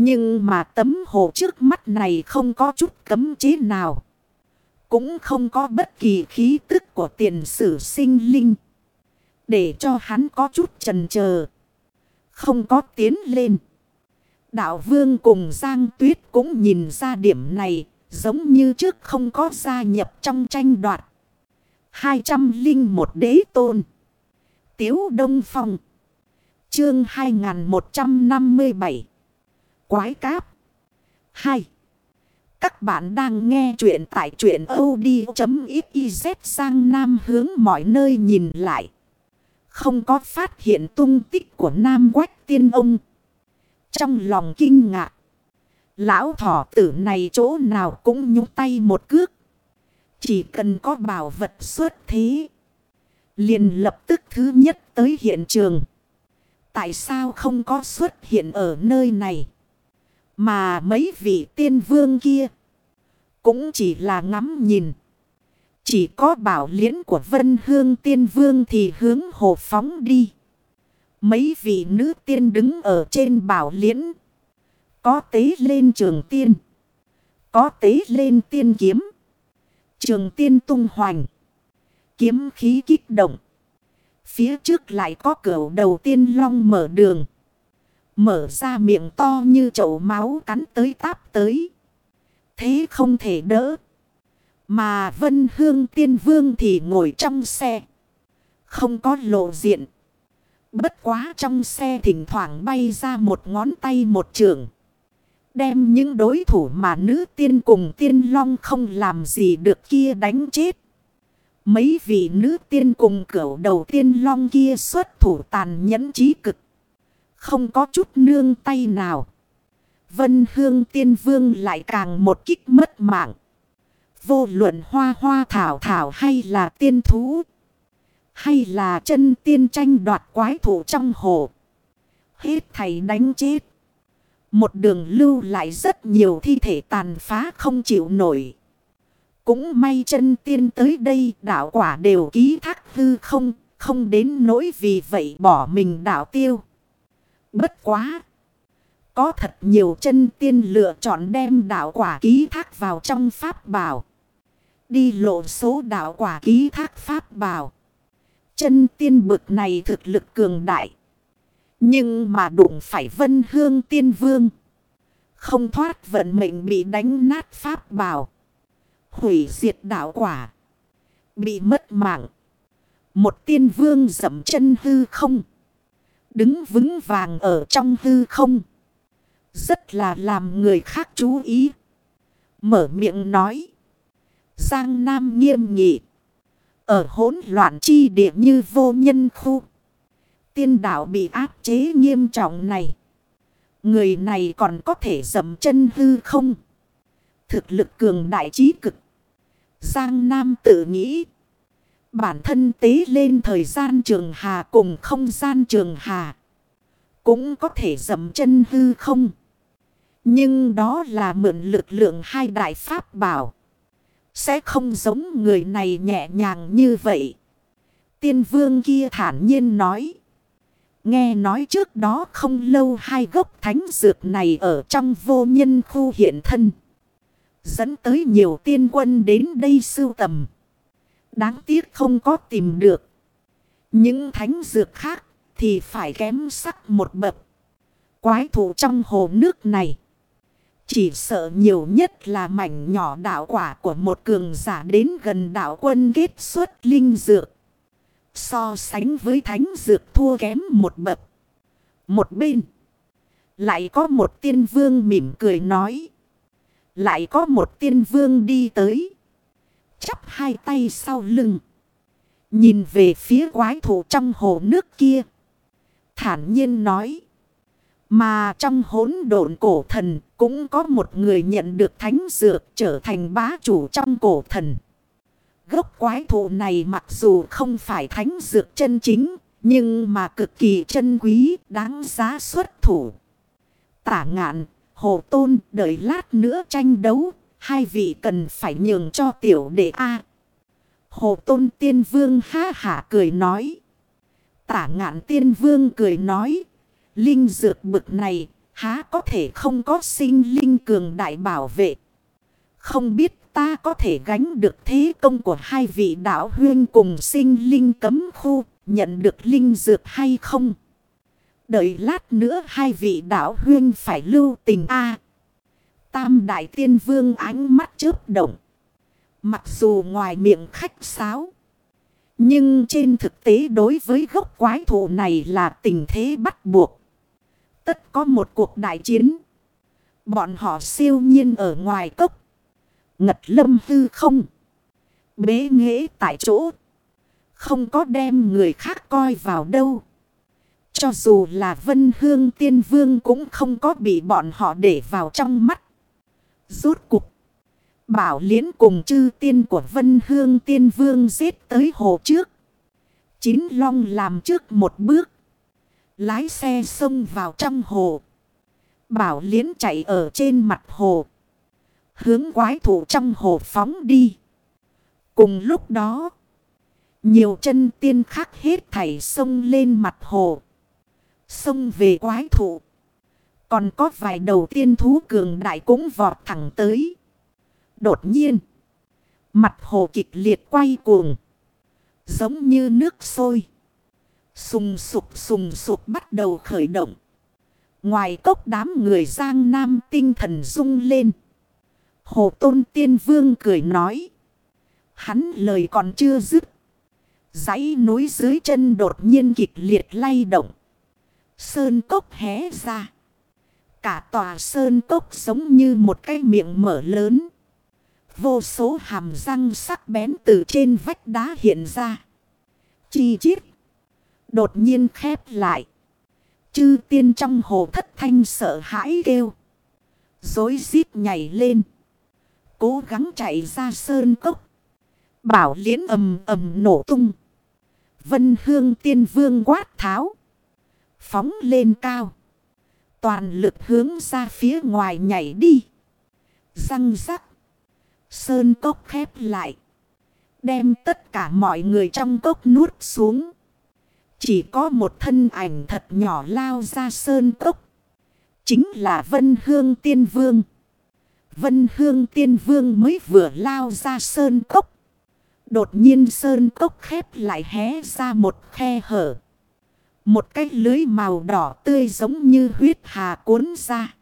Nhưng mà tấm hồ trước mắt này không có chút cấm chế nào. Cũng không có bất kỳ khí tức của tiền sử sinh linh. Để cho hắn có chút trần chờ Không có tiến lên. Đạo vương cùng Giang Tuyết cũng nhìn ra điểm này. Giống như trước không có gia nhập trong tranh đoạt. 201 đế tôn. Tiếu Đông Phong. Chương 2157. Quái cáp. 2. Các bạn đang nghe chuyện tại chuyện od.xyz sang Nam hướng mọi nơi nhìn lại. Không có phát hiện tung tích của Nam Quách Tiên Ông. Trong lòng kinh ngạc. Lão thỏ tử này chỗ nào cũng nhúc tay một cước. Chỉ cần có bảo vật xuất thế. Liền lập tức thứ nhất tới hiện trường. Tại sao không có xuất hiện ở nơi này? Mà mấy vị tiên vương kia. Cũng chỉ là ngắm nhìn. Chỉ có bảo liễn của vân hương tiên vương thì hướng hồ phóng đi. Mấy vị nữ tiên đứng ở trên bảo liễn. Có tế lên trường tiên. Có tế lên tiên kiếm. Trường tiên tung hoành. Kiếm khí kích động. Phía trước lại có cửa đầu tiên long mở đường. Mở ra miệng to như chậu máu cắn tới táp tới. Thế không thể đỡ. Mà Vân Hương Tiên Vương thì ngồi trong xe. Không có lộ diện. Bất quá trong xe thỉnh thoảng bay ra một ngón tay một trường. Đem những đối thủ mà nữ tiên cùng tiên long không làm gì được kia đánh chết. Mấy vị nữ tiên cùng cửu đầu tiên long kia xuất thủ tàn nhẫn trí cực. Không có chút nương tay nào. Vân hương tiên vương lại càng một kích mất mạng. Vô luận hoa hoa thảo thảo hay là tiên thú. Hay là chân tiên tranh đoạt quái thủ trong hồ. Hết thầy đánh chết. Một đường lưu lại rất nhiều thi thể tàn phá không chịu nổi. Cũng may chân tiên tới đây đạo quả đều ký thác hư không, không đến nỗi vì vậy bỏ mình đạo tiêu. Bất quá! Có thật nhiều chân tiên lựa chọn đem đạo quả ký thác vào trong pháp bảo. Đi lộ số đạo quả ký thác pháp bảo. Chân tiên bực này thực lực cường đại. Nhưng mà đụng phải vân hương tiên vương. Không thoát vận mệnh bị đánh nát pháp bảo. Hủy diệt đạo quả. Bị mất mạng. Một tiên vương dẫm chân hư không. Đứng vững vàng ở trong hư không. Rất là làm người khác chú ý. Mở miệng nói. Giang Nam nghiêm nghị. Ở hỗn loạn chi địa như vô nhân khu. Tiên đạo bị áp chế nghiêm trọng này. Người này còn có thể dầm chân hư không? Thực lực cường đại trí cực. Giang Nam tự nghĩ. Bản thân tế lên thời gian trường hà cùng không gian trường hà. Cũng có thể dầm chân hư không? Nhưng đó là mượn lực lượng hai đại pháp bảo. Sẽ không giống người này nhẹ nhàng như vậy. Tiên vương kia thản nhiên nói. Nghe nói trước đó không lâu hai gốc thánh dược này ở trong vô nhân khu hiện thân. Dẫn tới nhiều tiên quân đến đây sưu tầm. Đáng tiếc không có tìm được. Những thánh dược khác thì phải kém sắc một bậc. Quái thủ trong hồ nước này. Chỉ sợ nhiều nhất là mảnh nhỏ đạo quả của một cường giả đến gần đạo quân kết xuất linh dược. So sánh với thánh dược thua kém một bậc. Một bên. Lại có một tiên vương mỉm cười nói. Lại có một tiên vương đi tới. Chắp hai tay sau lưng. Nhìn về phía quái thủ trong hồ nước kia. Thản nhiên nói. Mà trong hỗn độn cổ thần cũng có một người nhận được thánh dược trở thành bá chủ trong cổ thần. Gốc quái thụ này mặc dù không phải thánh dược chân chính, nhưng mà cực kỳ chân quý, đáng giá xuất thủ. Tả ngạn, hồ tôn, đợi lát nữa tranh đấu, hai vị cần phải nhường cho tiểu đệ A. Hồ tôn tiên vương ha hả cười nói. Tả ngạn tiên vương cười nói, linh dược bực này Há có thể không có sinh linh cường đại bảo vệ. Không biết ta có thể gánh được thế công của hai vị đạo huyên cùng sinh linh cấm khu, nhận được linh dược hay không? Đợi lát nữa hai vị đạo huyên phải lưu tình a Tam đại tiên vương ánh mắt chớp động. Mặc dù ngoài miệng khách sáo. Nhưng trên thực tế đối với gốc quái thụ này là tình thế bắt buộc. Tất có một cuộc đại chiến. Bọn họ siêu nhiên ở ngoài cốc. Ngật lâm hư không. Bế nghễ tại chỗ. Không có đem người khác coi vào đâu. Cho dù là vân hương tiên vương cũng không có bị bọn họ để vào trong mắt. Rốt cục. Bảo liễn cùng chư tiên của vân hương tiên vương giết tới hồ trước. Chín long làm trước một bước. Lái xe xông vào trong hồ. Bảo liễn chạy ở trên mặt hồ. Hướng quái thủ trong hồ phóng đi. Cùng lúc đó. Nhiều chân tiên khác hết thảy sông lên mặt hồ. Sông về quái thụ. Còn có vài đầu tiên thú cường đại cũng vọt thẳng tới. Đột nhiên. Mặt hồ kịch liệt quay cuồng. Giống như nước sôi. Sùng sụp sùng sụp bắt đầu khởi động. Ngoài cốc đám người giang nam tinh thần rung lên. Hồ Tôn Tiên Vương cười nói. Hắn lời còn chưa dứt. dãy núi dưới chân đột nhiên kịch liệt lay động. Sơn cốc hé ra. Cả tòa sơn cốc giống như một cái miệng mở lớn. Vô số hàm răng sắc bén từ trên vách đá hiện ra. Chi chít. Đột nhiên khép lại. Chư tiên trong hồ thất thanh sợ hãi kêu. Dối rít nhảy lên. Cố gắng chạy ra sơn cốc. Bảo liễn ầm ầm nổ tung. Vân hương tiên vương quát tháo. Phóng lên cao. Toàn lực hướng ra phía ngoài nhảy đi. Răng rắc. Sơn cốc khép lại. Đem tất cả mọi người trong cốc nuốt xuống. Chỉ có một thân ảnh thật nhỏ lao ra sơn cốc. Chính là Vân Hương Tiên Vương. Vân Hương Tiên Vương mới vừa lao ra sơn cốc. Đột nhiên sơn cốc khép lại hé ra một khe hở. Một cái lưới màu đỏ tươi giống như huyết hà cuốn ra.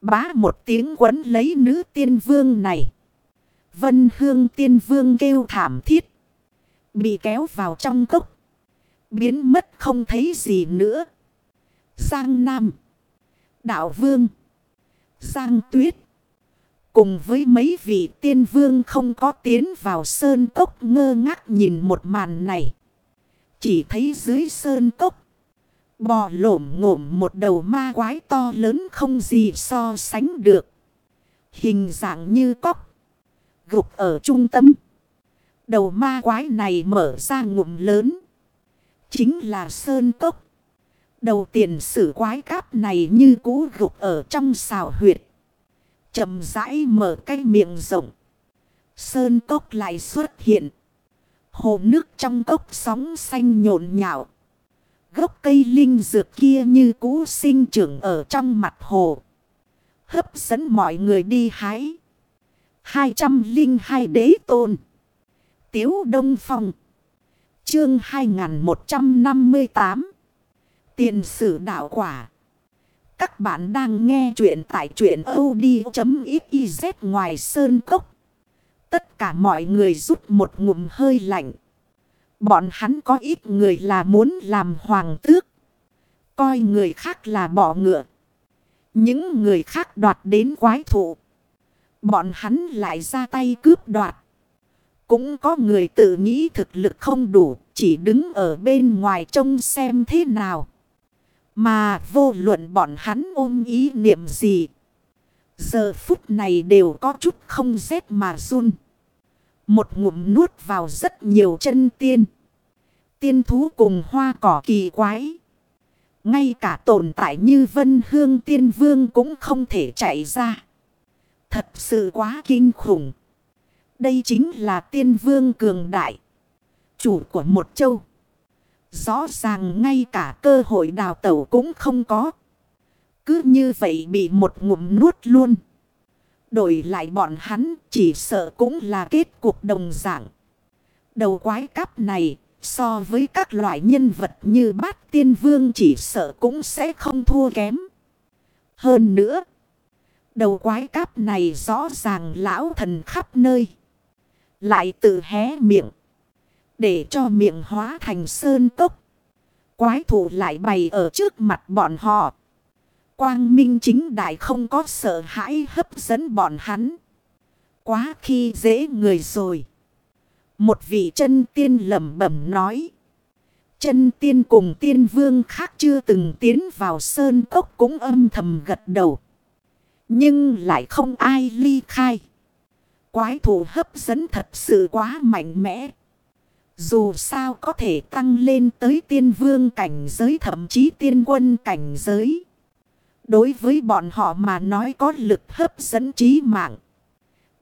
Bá một tiếng quấn lấy nữ tiên vương này. Vân hương tiên vương kêu thảm thiết. Bị kéo vào trong cốc. Biến mất không thấy gì nữa. Giang Nam. Đạo Vương. Giang Tuyết. Cùng với mấy vị tiên vương không có tiến vào sơn cốc ngơ ngác nhìn một màn này. Chỉ thấy dưới sơn cốc. Bò lổm ngổm một đầu ma quái to lớn không gì so sánh được. Hình dạng như cốc. Gục ở trung tâm. Đầu ma quái này mở ra ngụm lớn. Chính là sơn cốc. Đầu tiền sử quái cáp này như cú gục ở trong xào huyệt. chậm rãi mở cái miệng rộng. Sơn cốc lại xuất hiện. Hồ nước trong cốc sóng xanh nhộn nhạo. Gốc cây linh dược kia như cú sinh trưởng ở trong mặt hồ. Hấp dẫn mọi người đi hái. 202 đế tôn. Tiếu Đông Phong. Chương 2158. Tiền sử đạo quả. Các bạn đang nghe chuyện tại truyện od.xyz ngoài sơn cốc. Tất cả mọi người rút một ngụm hơi lạnh. Bọn hắn có ít người là muốn làm hoàng tước. Coi người khác là bỏ ngựa. Những người khác đoạt đến quái thụ. Bọn hắn lại ra tay cướp đoạt. Cũng có người tự nghĩ thực lực không đủ. Chỉ đứng ở bên ngoài trông xem thế nào. Mà vô luận bọn hắn ôm ý niệm gì. Giờ phút này đều có chút không rét mà run. Một ngụm nuốt vào rất nhiều chân tiên. Tiên thú cùng hoa cỏ kỳ quái. Ngay cả tồn tại như vân hương tiên vương cũng không thể chạy ra. Thật sự quá kinh khủng. Đây chính là tiên vương cường đại. Chủ của một châu. Rõ ràng ngay cả cơ hội đào tẩu cũng không có. Cứ như vậy bị một ngụm nuốt luôn. Đổi lại bọn hắn chỉ sợ cũng là kết cục đồng dạng. Đầu quái cắp này so với các loại nhân vật như bát tiên vương chỉ sợ cũng sẽ không thua kém. Hơn nữa, đầu quái cáp này rõ ràng lão thần khắp nơi. Lại tự hé miệng. Để cho miệng hóa thành sơn cốc. Quái thủ lại bày ở trước mặt bọn họ. Quang minh chính đại không có sợ hãi hấp dẫn bọn hắn. Quá khi dễ người rồi. Một vị chân tiên lẩm bẩm nói. Chân tiên cùng tiên vương khác chưa từng tiến vào sơn cốc cũng âm thầm gật đầu. Nhưng lại không ai ly khai. Quái thủ hấp dẫn thật sự quá mạnh mẽ. Dù sao có thể tăng lên tới tiên vương cảnh giới thậm chí tiên quân cảnh giới. Đối với bọn họ mà nói có lực hấp dẫn trí mạng.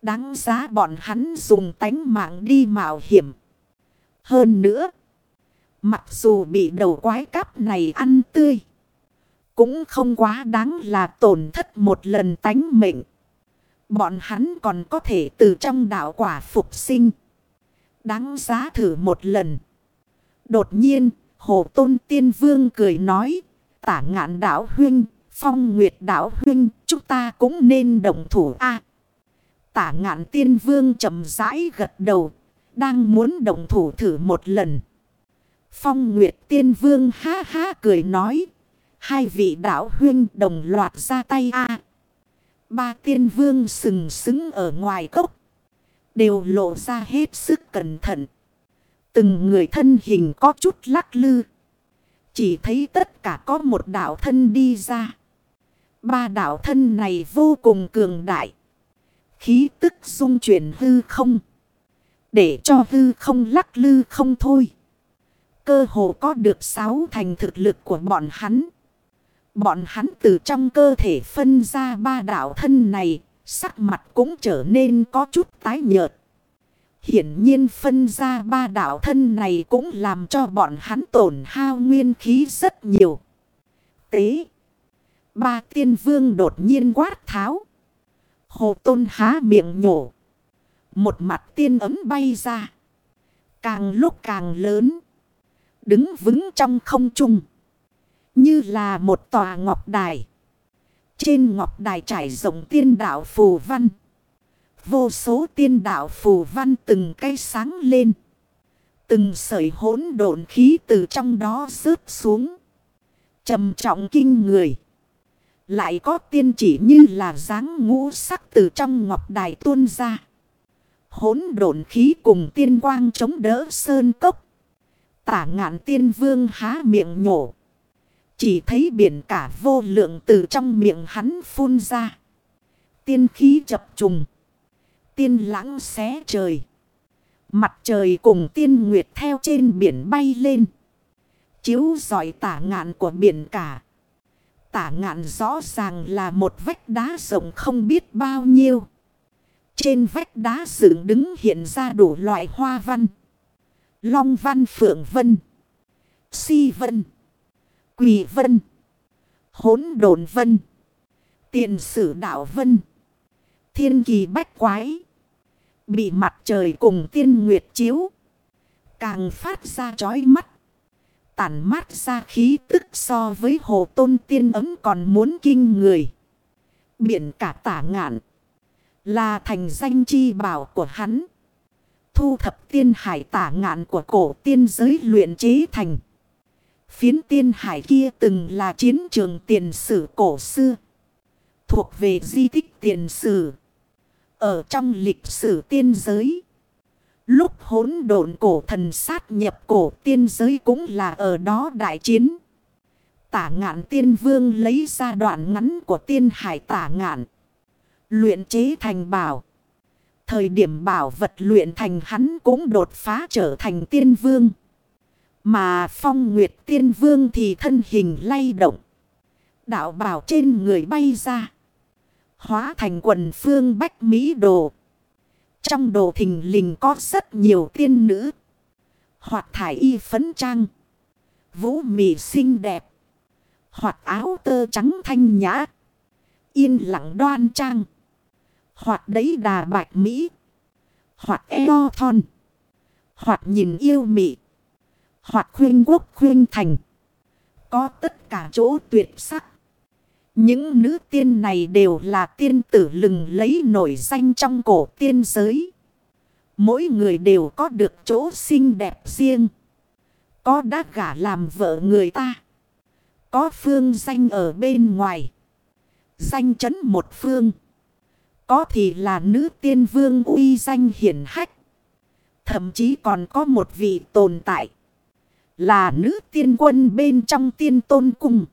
Đáng giá bọn hắn dùng tánh mạng đi mạo hiểm. Hơn nữa. Mặc dù bị đầu quái cắp này ăn tươi. Cũng không quá đáng là tổn thất một lần tánh mệnh. Bọn hắn còn có thể từ trong đạo quả phục sinh. Đáng giá thử một lần. Đột nhiên, Hồ Tôn Tiên Vương cười nói. Tả ngạn đạo huynh, phong nguyệt đạo huynh, chúng ta cũng nên đồng thủ a Tả ngạn tiên vương chậm rãi gật đầu, đang muốn đồng thủ thử một lần. Phong Nguyệt Tiên Vương ha ha cười nói. Hai vị đạo huynh đồng loạt ra tay a Ba tiên vương sừng sững ở ngoài cốc. Đều lộ ra hết sức cẩn thận. Từng người thân hình có chút lắc lư. Chỉ thấy tất cả có một đạo thân đi ra. Ba đạo thân này vô cùng cường đại. Khí tức dung chuyển hư không. Để cho hư không lắc lư không thôi. Cơ hồ có được sáu thành thực lực của bọn hắn. Bọn hắn từ trong cơ thể phân ra ba đạo thân này. Sắc mặt cũng trở nên có chút tái nhợt. Hiển nhiên phân ra ba đạo thân này cũng làm cho bọn hắn tổn hao nguyên khí rất nhiều. Tế. Ba tiên vương đột nhiên quát tháo. Hồ tôn há miệng nhổ. Một mặt tiên ấm bay ra. Càng lúc càng lớn. Đứng vững trong không trung. Như là một tòa ngọc đài. Trên ngọc đài trải rộng tiên đạo phù văn. Vô số tiên đạo phù văn từng cây sáng lên. Từng sợi hỗn độn khí từ trong đó rớt xuống. trầm trọng kinh người. Lại có tiên chỉ như là dáng ngũ sắc từ trong ngọc đài tuôn ra. Hốn độn khí cùng tiên quang chống đỡ sơn cốc. Tả ngạn tiên vương há miệng nhổ. Chỉ thấy biển cả vô lượng từ trong miệng hắn phun ra. Tiên khí chập trùng. Tiên lãng xé trời. Mặt trời cùng tiên nguyệt theo trên biển bay lên. Chiếu giỏi tả ngạn của biển cả tả ngạn rõ ràng là một vách đá rộng không biết bao nhiêu. Trên vách đá dựng đứng hiện ra đủ loại hoa văn. Long văn, phượng vân. Si vân. Quỳ vân. Hốn đồn vân. Tiền sử đạo vân. Thiên kỳ bách quái. Bị mặt trời cùng tiên nguyệt chiếu. Càng phát ra chói mắt tản mát ra khí tức so với hồ tôn tiên ấm còn muốn kinh người. Biển cả tả ngạn là thành danh chi bảo của hắn. Thu thập tiên hải tả ngạn của cổ tiên giới luyện chế thành. Phiến tiên hải kia từng là chiến trường tiền sử cổ xưa. Thuộc về di tích tiền sử. Ở trong lịch sử tiên giới. Lúc hỗn độn cổ thần sát nhập cổ tiên giới cũng là ở đó đại chiến. Tả ngạn tiên vương lấy ra đoạn ngắn của tiên hải tả ngạn. Luyện chế thành bảo. Thời điểm bảo vật luyện thành hắn cũng đột phá trở thành tiên vương. Mà phong nguyệt tiên vương thì thân hình lay động. Đạo bảo trên người bay ra. Hóa thành quần phương bách mỹ đồ. Trong đồ thình lình có rất nhiều tiên nữ. Hoặc thải y phấn trang. Vũ mị xinh đẹp. Hoặc áo tơ trắng thanh nhã. Yên lặng đoan trang. Hoặc đấy đà bạch mỹ. Hoặc eo thon. Hoặc nhìn yêu mị. Hoặc khuyên quốc khuyên thành. Có tất cả chỗ tuyệt sắc. Những nữ tiên này đều là tiên tử lừng lấy nổi danh trong cổ tiên giới. Mỗi người đều có được chỗ xinh đẹp riêng. Có đã gả làm vợ người ta. Có phương danh ở bên ngoài. Danh chấn một phương. Có thì là nữ tiên vương uy danh hiển hách. Thậm chí còn có một vị tồn tại. Là nữ tiên quân bên trong tiên tôn cung.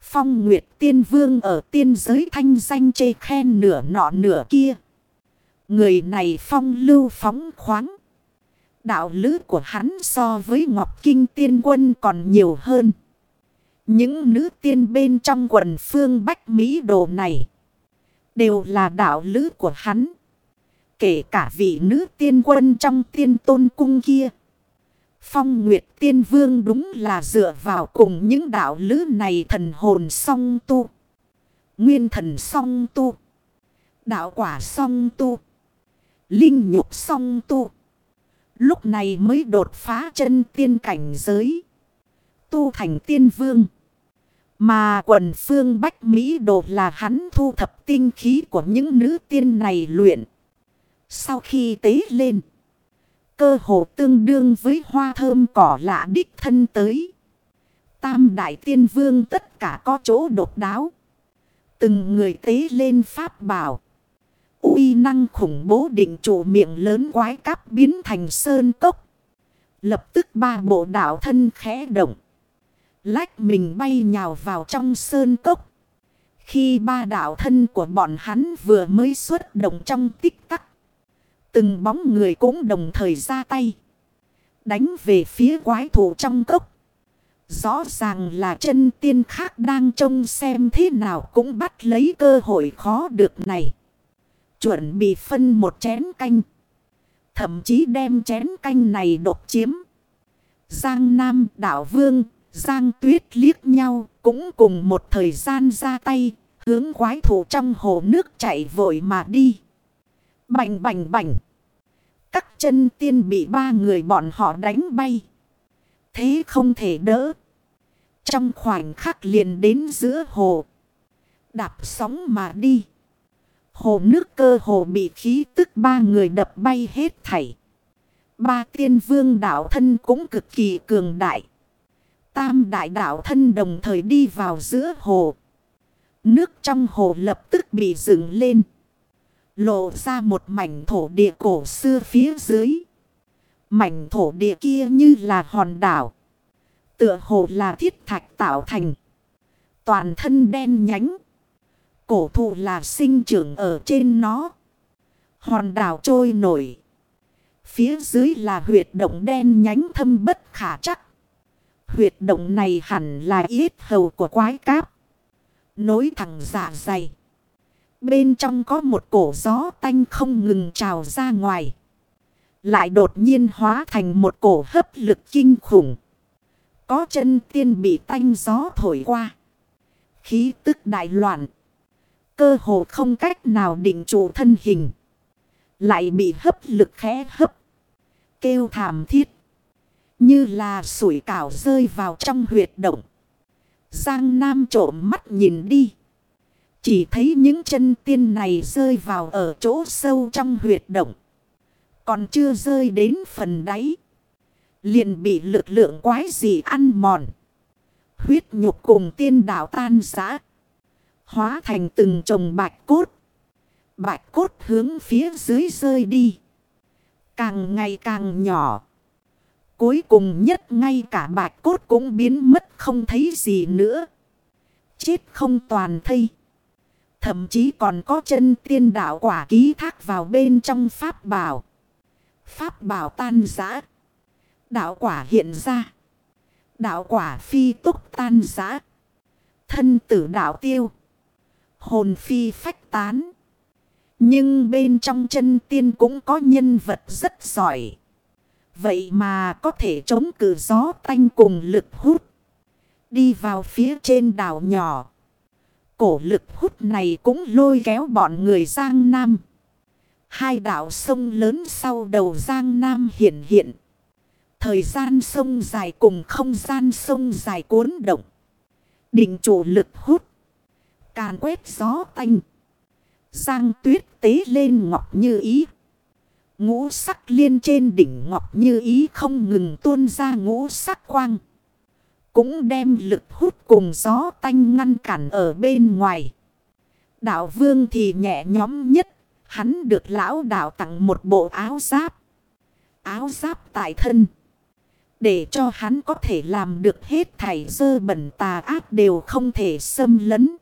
Phong Nguyệt tiên vương ở tiên giới thanh danh chê khen nửa nọ nửa kia. Người này phong lưu phóng khoáng. Đạo lứ của hắn so với Ngọc Kinh tiên quân còn nhiều hơn. Những nữ tiên bên trong quần phương Bách Mỹ đồ này. Đều là đạo lứ của hắn. Kể cả vị nữ tiên quân trong tiên tôn cung kia. Phong Nguyệt Tiên Vương đúng là dựa vào cùng những đạo lứ này thần hồn song tu. Nguyên thần song tu. Đạo quả song tu. Linh nhục song tu. Lúc này mới đột phá chân tiên cảnh giới. Tu thành tiên vương. Mà quần phương Bách Mỹ đột là hắn thu thập tinh khí của những nữ tiên này luyện. Sau khi tế lên. Cơ hồ tương đương với hoa thơm cỏ lạ đích thân tới. Tam đại tiên vương tất cả có chỗ độc đáo. Từng người tế lên pháp bảo uy năng khủng bố định chủ miệng lớn quái cắp biến thành sơn cốc. Lập tức ba bộ đảo thân khẽ động. Lách mình bay nhào vào trong sơn cốc. Khi ba đảo thân của bọn hắn vừa mới xuất động trong tích tắc. Từng bóng người cũng đồng thời ra tay. Đánh về phía quái thủ trong cốc. Rõ ràng là chân tiên khác đang trông xem thế nào cũng bắt lấy cơ hội khó được này. Chuẩn bị phân một chén canh. Thậm chí đem chén canh này độc chiếm. Giang Nam đảo Vương, Giang Tuyết liếc nhau cũng cùng một thời gian ra tay. Hướng quái thủ trong hồ nước chạy vội mà đi. Bành bành bành. Các chân tiên bị ba người bọn họ đánh bay. Thế không thể đỡ. Trong khoảnh khắc liền đến giữa hồ. Đạp sóng mà đi. Hồ nước cơ hồ bị khí tức ba người đập bay hết thảy. Ba tiên vương đạo thân cũng cực kỳ cường đại. Tam đại đạo thân đồng thời đi vào giữa hồ. Nước trong hồ lập tức bị dựng lên. Lộ ra một mảnh thổ địa cổ xưa phía dưới. Mảnh thổ địa kia như là hòn đảo. Tựa hồ là thiết thạch tạo thành. Toàn thân đen nhánh. Cổ thụ là sinh trưởng ở trên nó. Hòn đảo trôi nổi. Phía dưới là huyệt động đen nhánh thâm bất khả chắc. Huyệt động này hẳn là yết hầu của quái cáp. Nối thẳng dạ dày. Bên trong có một cổ gió tanh không ngừng trào ra ngoài. Lại đột nhiên hóa thành một cổ hấp lực kinh khủng. Có chân tiên bị tanh gió thổi qua. Khí tức đại loạn cơ hồ không cách nào định trụ thân hình. Lại bị hấp lực khẽ hấp. Kêu thảm thiết. Như là sủi cảo rơi vào trong huyệt động. Giang Nam trộm mắt nhìn đi. Chỉ thấy những chân tiên này rơi vào ở chỗ sâu trong huyệt động. Còn chưa rơi đến phần đáy. Liền bị lực lượng quái gì ăn mòn. Huyết nhục cùng tiên đạo tan giã. Hóa thành từng chồng bạch cốt. Bạch cốt hướng phía dưới rơi đi. Càng ngày càng nhỏ. Cuối cùng nhất ngay cả bạch cốt cũng biến mất không thấy gì nữa. Chết không toàn thây. Thậm chí còn có chân tiên đạo quả ký thác vào bên trong pháp bảo. Pháp bảo tan giã. Đạo quả hiện ra. Đạo quả phi túc tan giã. Thân tử đạo tiêu hồn phi phách tán. Nhưng bên trong chân tiên cũng có nhân vật rất giỏi. Vậy mà có thể chống cử gió tanh cùng lực hút. Đi vào phía trên đảo nhỏ. Cổ lực hút này cũng lôi kéo bọn người Giang Nam. Hai đảo sông lớn sau đầu Giang Nam hiện hiện. Thời gian sông dài cùng không gian sông dài cuốn động. Định chủ lực hút. Càn quét gió tanh. Giang tuyết tế lên ngọc như ý. Ngũ sắc liên trên đỉnh ngọc như ý không ngừng tuôn ra ngũ sắc quang. Cũng đem lực hút cùng gió tanh ngăn cản ở bên ngoài. Đạo vương thì nhẹ nhóm nhất. Hắn được lão đạo tặng một bộ áo giáp. Áo giáp tại thân. Để cho hắn có thể làm được hết thảy dơ bẩn tà ác đều không thể xâm lấn.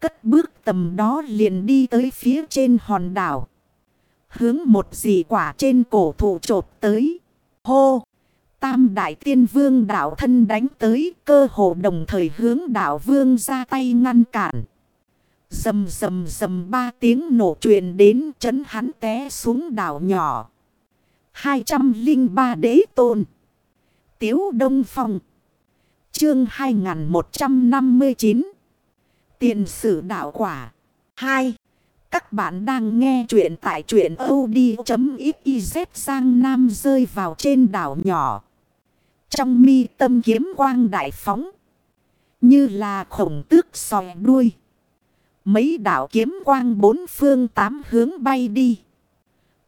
Cất bước tầm đó liền đi tới phía trên hòn đảo. Hướng một dì quả trên cổ thụ trột tới. Hô! Tam đại tiên vương đảo thân đánh tới, cơ hồ đồng thời hướng đảo vương ra tay ngăn cản. Dầm dầm dầm ba tiếng nổ truyền đến, chấn hắn té xuống đảo nhỏ. 203 đế tôn. Tiếu Đông Phong. Chương 2159. Tiền sử đạo quả. 2. Các bạn đang nghe chuyện tại truyện od.xyz sang nam rơi vào trên đảo nhỏ. Trong mi tâm kiếm quang đại phóng. Như là khổng tước sòi đuôi. Mấy đảo kiếm quang bốn phương tám hướng bay đi.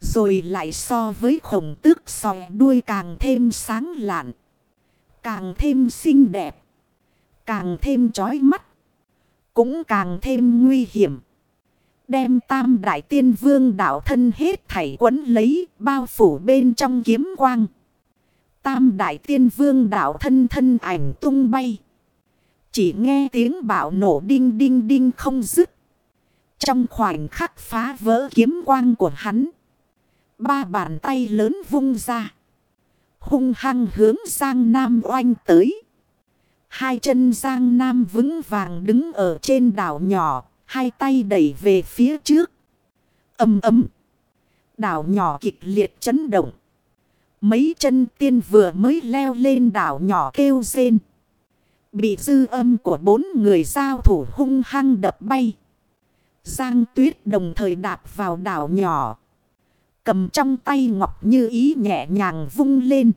Rồi lại so với khổng tước sòi đuôi càng thêm sáng lạn. Càng thêm xinh đẹp. Càng thêm chói mắt. Cũng càng thêm nguy hiểm. Đem tam đại tiên vương đạo thân hết thảy quấn lấy, bao phủ bên trong kiếm quang. Tam đại tiên vương đạo thân thân ảnh tung bay. Chỉ nghe tiếng bạo nổ đinh đinh đinh không dứt. Trong khoảnh khắc phá vỡ kiếm quang của hắn. Ba bàn tay lớn vung ra. Hung hăng hướng sang Nam oanh tới. Hai chân Giang Nam vững vàng đứng ở trên đảo nhỏ. Hai tay đẩy về phía trước. Âm ấm. Đảo nhỏ kịch liệt chấn động. Mấy chân tiên vừa mới leo lên đảo nhỏ kêu rên. Bị dư âm của bốn người giao thủ hung hăng đập bay. Giang tuyết đồng thời đạp vào đảo nhỏ. Cầm trong tay ngọc như ý nhẹ nhàng vung lên.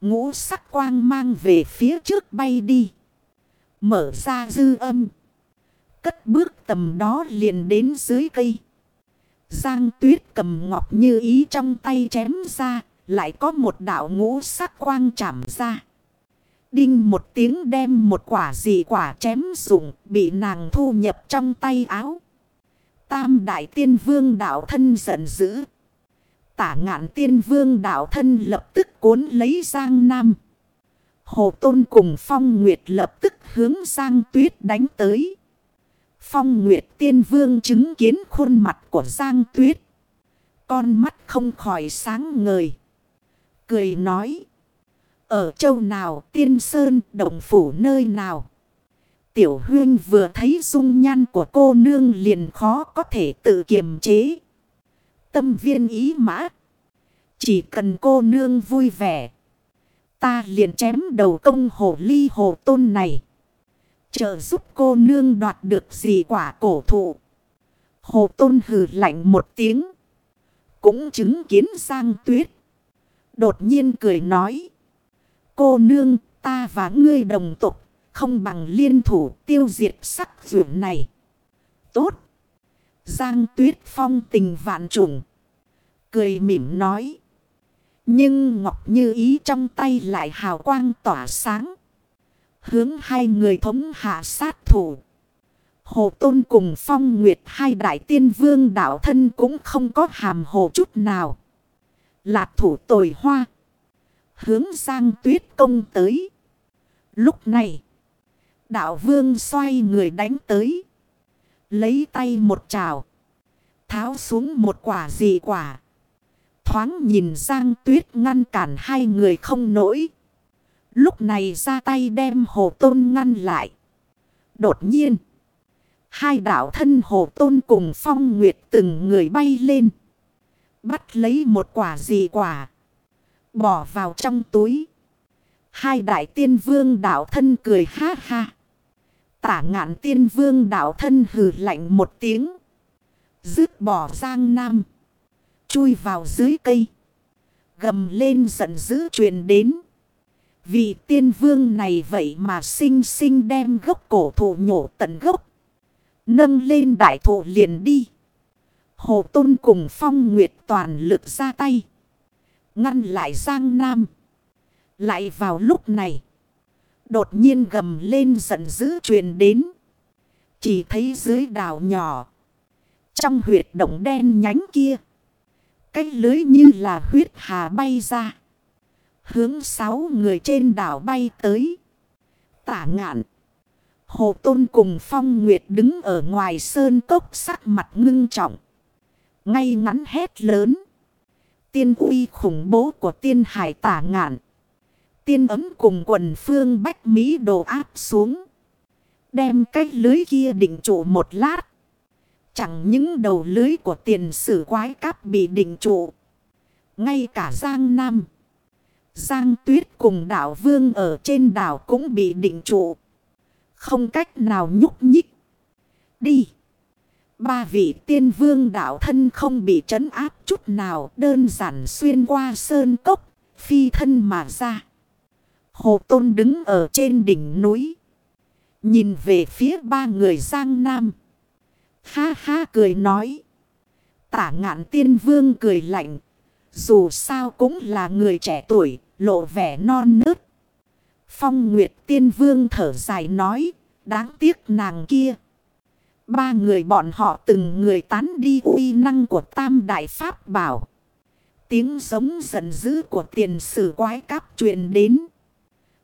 Ngũ sắc quang mang về phía trước bay đi. Mở ra dư âm. Cất bước tầm đó liền đến dưới cây. Giang tuyết cầm ngọc như ý trong tay chém ra. Lại có một đạo ngũ sắc quang chạm ra. Đinh một tiếng đem một quả dị quả chém dụng bị nàng thu nhập trong tay áo. Tam đại tiên vương đạo thân giận dữ. Tả ngạn tiên vương đạo thân lập tức cuốn lấy Giang Nam. Hồ Tôn cùng Phong Nguyệt lập tức hướng Giang Tuyết đánh tới. Phong Nguyệt tiên vương chứng kiến khuôn mặt của Giang Tuyết. Con mắt không khỏi sáng ngời. Cười nói. Ở châu nào, tiên sơn, động phủ nơi nào. Tiểu huyên vừa thấy dung nhan của cô nương liền khó có thể tự kiềm chế. Tâm viên ý mã. Chỉ cần cô nương vui vẻ. Ta liền chém đầu công hồ ly hồ tôn này. Trợ giúp cô nương đoạt được gì quả cổ thụ. Hồ tôn hừ lạnh một tiếng. Cũng chứng kiến sang tuyết. Đột nhiên cười nói. Cô nương, ta và ngươi đồng tục, không bằng liên thủ tiêu diệt sắc dưỡng này. Tốt. Giang tuyết phong tình vạn trùng. Cười mỉm nói. Nhưng Ngọc Như Ý trong tay lại hào quang tỏa sáng. Hướng hai người thống hạ sát thủ. Hồ Tôn cùng Phong Nguyệt hai đại tiên vương đạo thân cũng không có hàm hồ chút nào. Lạc thủ tồi hoa. Hướng sang tuyết công tới. Lúc này. Đạo vương xoay người đánh tới. Lấy tay một trào. Tháo xuống một quả gì quả. Thoáng nhìn Giang Tuyết ngăn cản hai người không nổi. Lúc này ra tay đem Hồ Tôn ngăn lại. Đột nhiên. Hai đạo thân Hồ Tôn cùng Phong Nguyệt từng người bay lên. Bắt lấy một quả gì quả. Bỏ vào trong túi. Hai đại tiên vương đạo thân cười ha ha. Tả ngạn tiên vương đạo thân hừ lạnh một tiếng. Dứt bỏ giang nam. Chui vào dưới cây. Gầm lên giận dữ truyền đến. vì tiên vương này vậy mà sinh sinh đem gốc cổ thụ nhổ tận gốc. Nâng lên đại thụ liền đi. Hồ Tôn cùng Phong Nguyệt toàn lực ra tay. Ngăn lại Giang Nam. Lại vào lúc này. Đột nhiên gầm lên giận dữ truyền đến. Chỉ thấy dưới đảo nhỏ. Trong huyệt động đen nhánh kia. Cái lưới như là huyết hà bay ra. Hướng sáu người trên đảo bay tới. Tả ngạn. Hồ Tôn cùng Phong Nguyệt đứng ở ngoài sơn cốc sắc mặt ngưng trọng. Ngay ngắn hét lớn. Tiên uy khủng bố của tiên hải tả ngạn. Tiên ấm cùng quần phương bách Mỹ đồ áp xuống. Đem cái lưới kia định trụ một lát. Chẳng những đầu lưới của tiền sử quái cáp bị định trụ. Ngay cả Giang Nam. Giang Tuyết cùng đảo Vương ở trên đảo cũng bị định trụ. Không cách nào nhúc nhích. Đi. Ba vị tiên vương đạo thân không bị trấn áp chút nào đơn giản xuyên qua sơn cốc, phi thân mà ra. Hồ Tôn đứng ở trên đỉnh núi. Nhìn về phía ba người Giang Nam. Ha ha cười nói. Tả ngạn tiên vương cười lạnh. Dù sao cũng là người trẻ tuổi, lộ vẻ non nớt. Phong Nguyệt tiên vương thở dài nói. Đáng tiếc nàng kia. Ba người bọn họ từng người tán đi uy năng của tam đại pháp bảo. Tiếng giống giận dữ của tiền sử quái cáp truyền đến.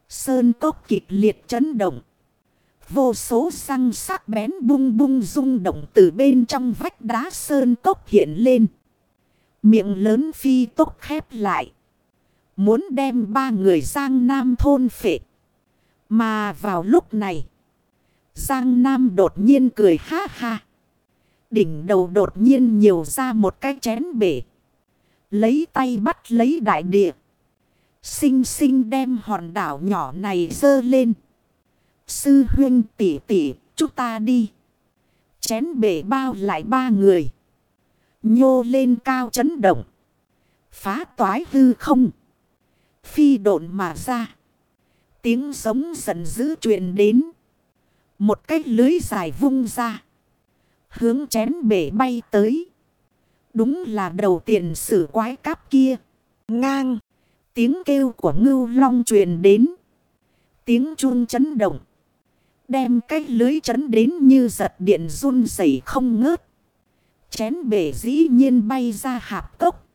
Sơn cốc kịch liệt chấn động. Vô số răng sắc bén bung bung rung động từ bên trong vách đá sơn cốc hiện lên. Miệng lớn phi tốc khép lại. Muốn đem ba người sang nam thôn phệ. Mà vào lúc này. Giang Nam đột nhiên cười ha ha. Đỉnh đầu đột nhiên nhiều ra một cái chén bể. Lấy tay bắt lấy đại địa. Xinh xinh đem hòn đảo nhỏ này dơ lên. Sư huyên tỷ tỷ, chúng ta đi. Chén bể bao lại ba người. Nhô lên cao chấn động. Phá toái hư không. Phi độn mà ra. Tiếng giống giận dữ truyền đến. Một cái lưới dài vung ra. Hướng chén bể bay tới. Đúng là đầu tiền sử quái cáp kia. Ngang. Tiếng kêu của ngưu long truyền đến. Tiếng chuông chấn động. Đem cái lưới chấn đến như giật điện run rẩy không ngớt. Chén bể dĩ nhiên bay ra hạp cốc.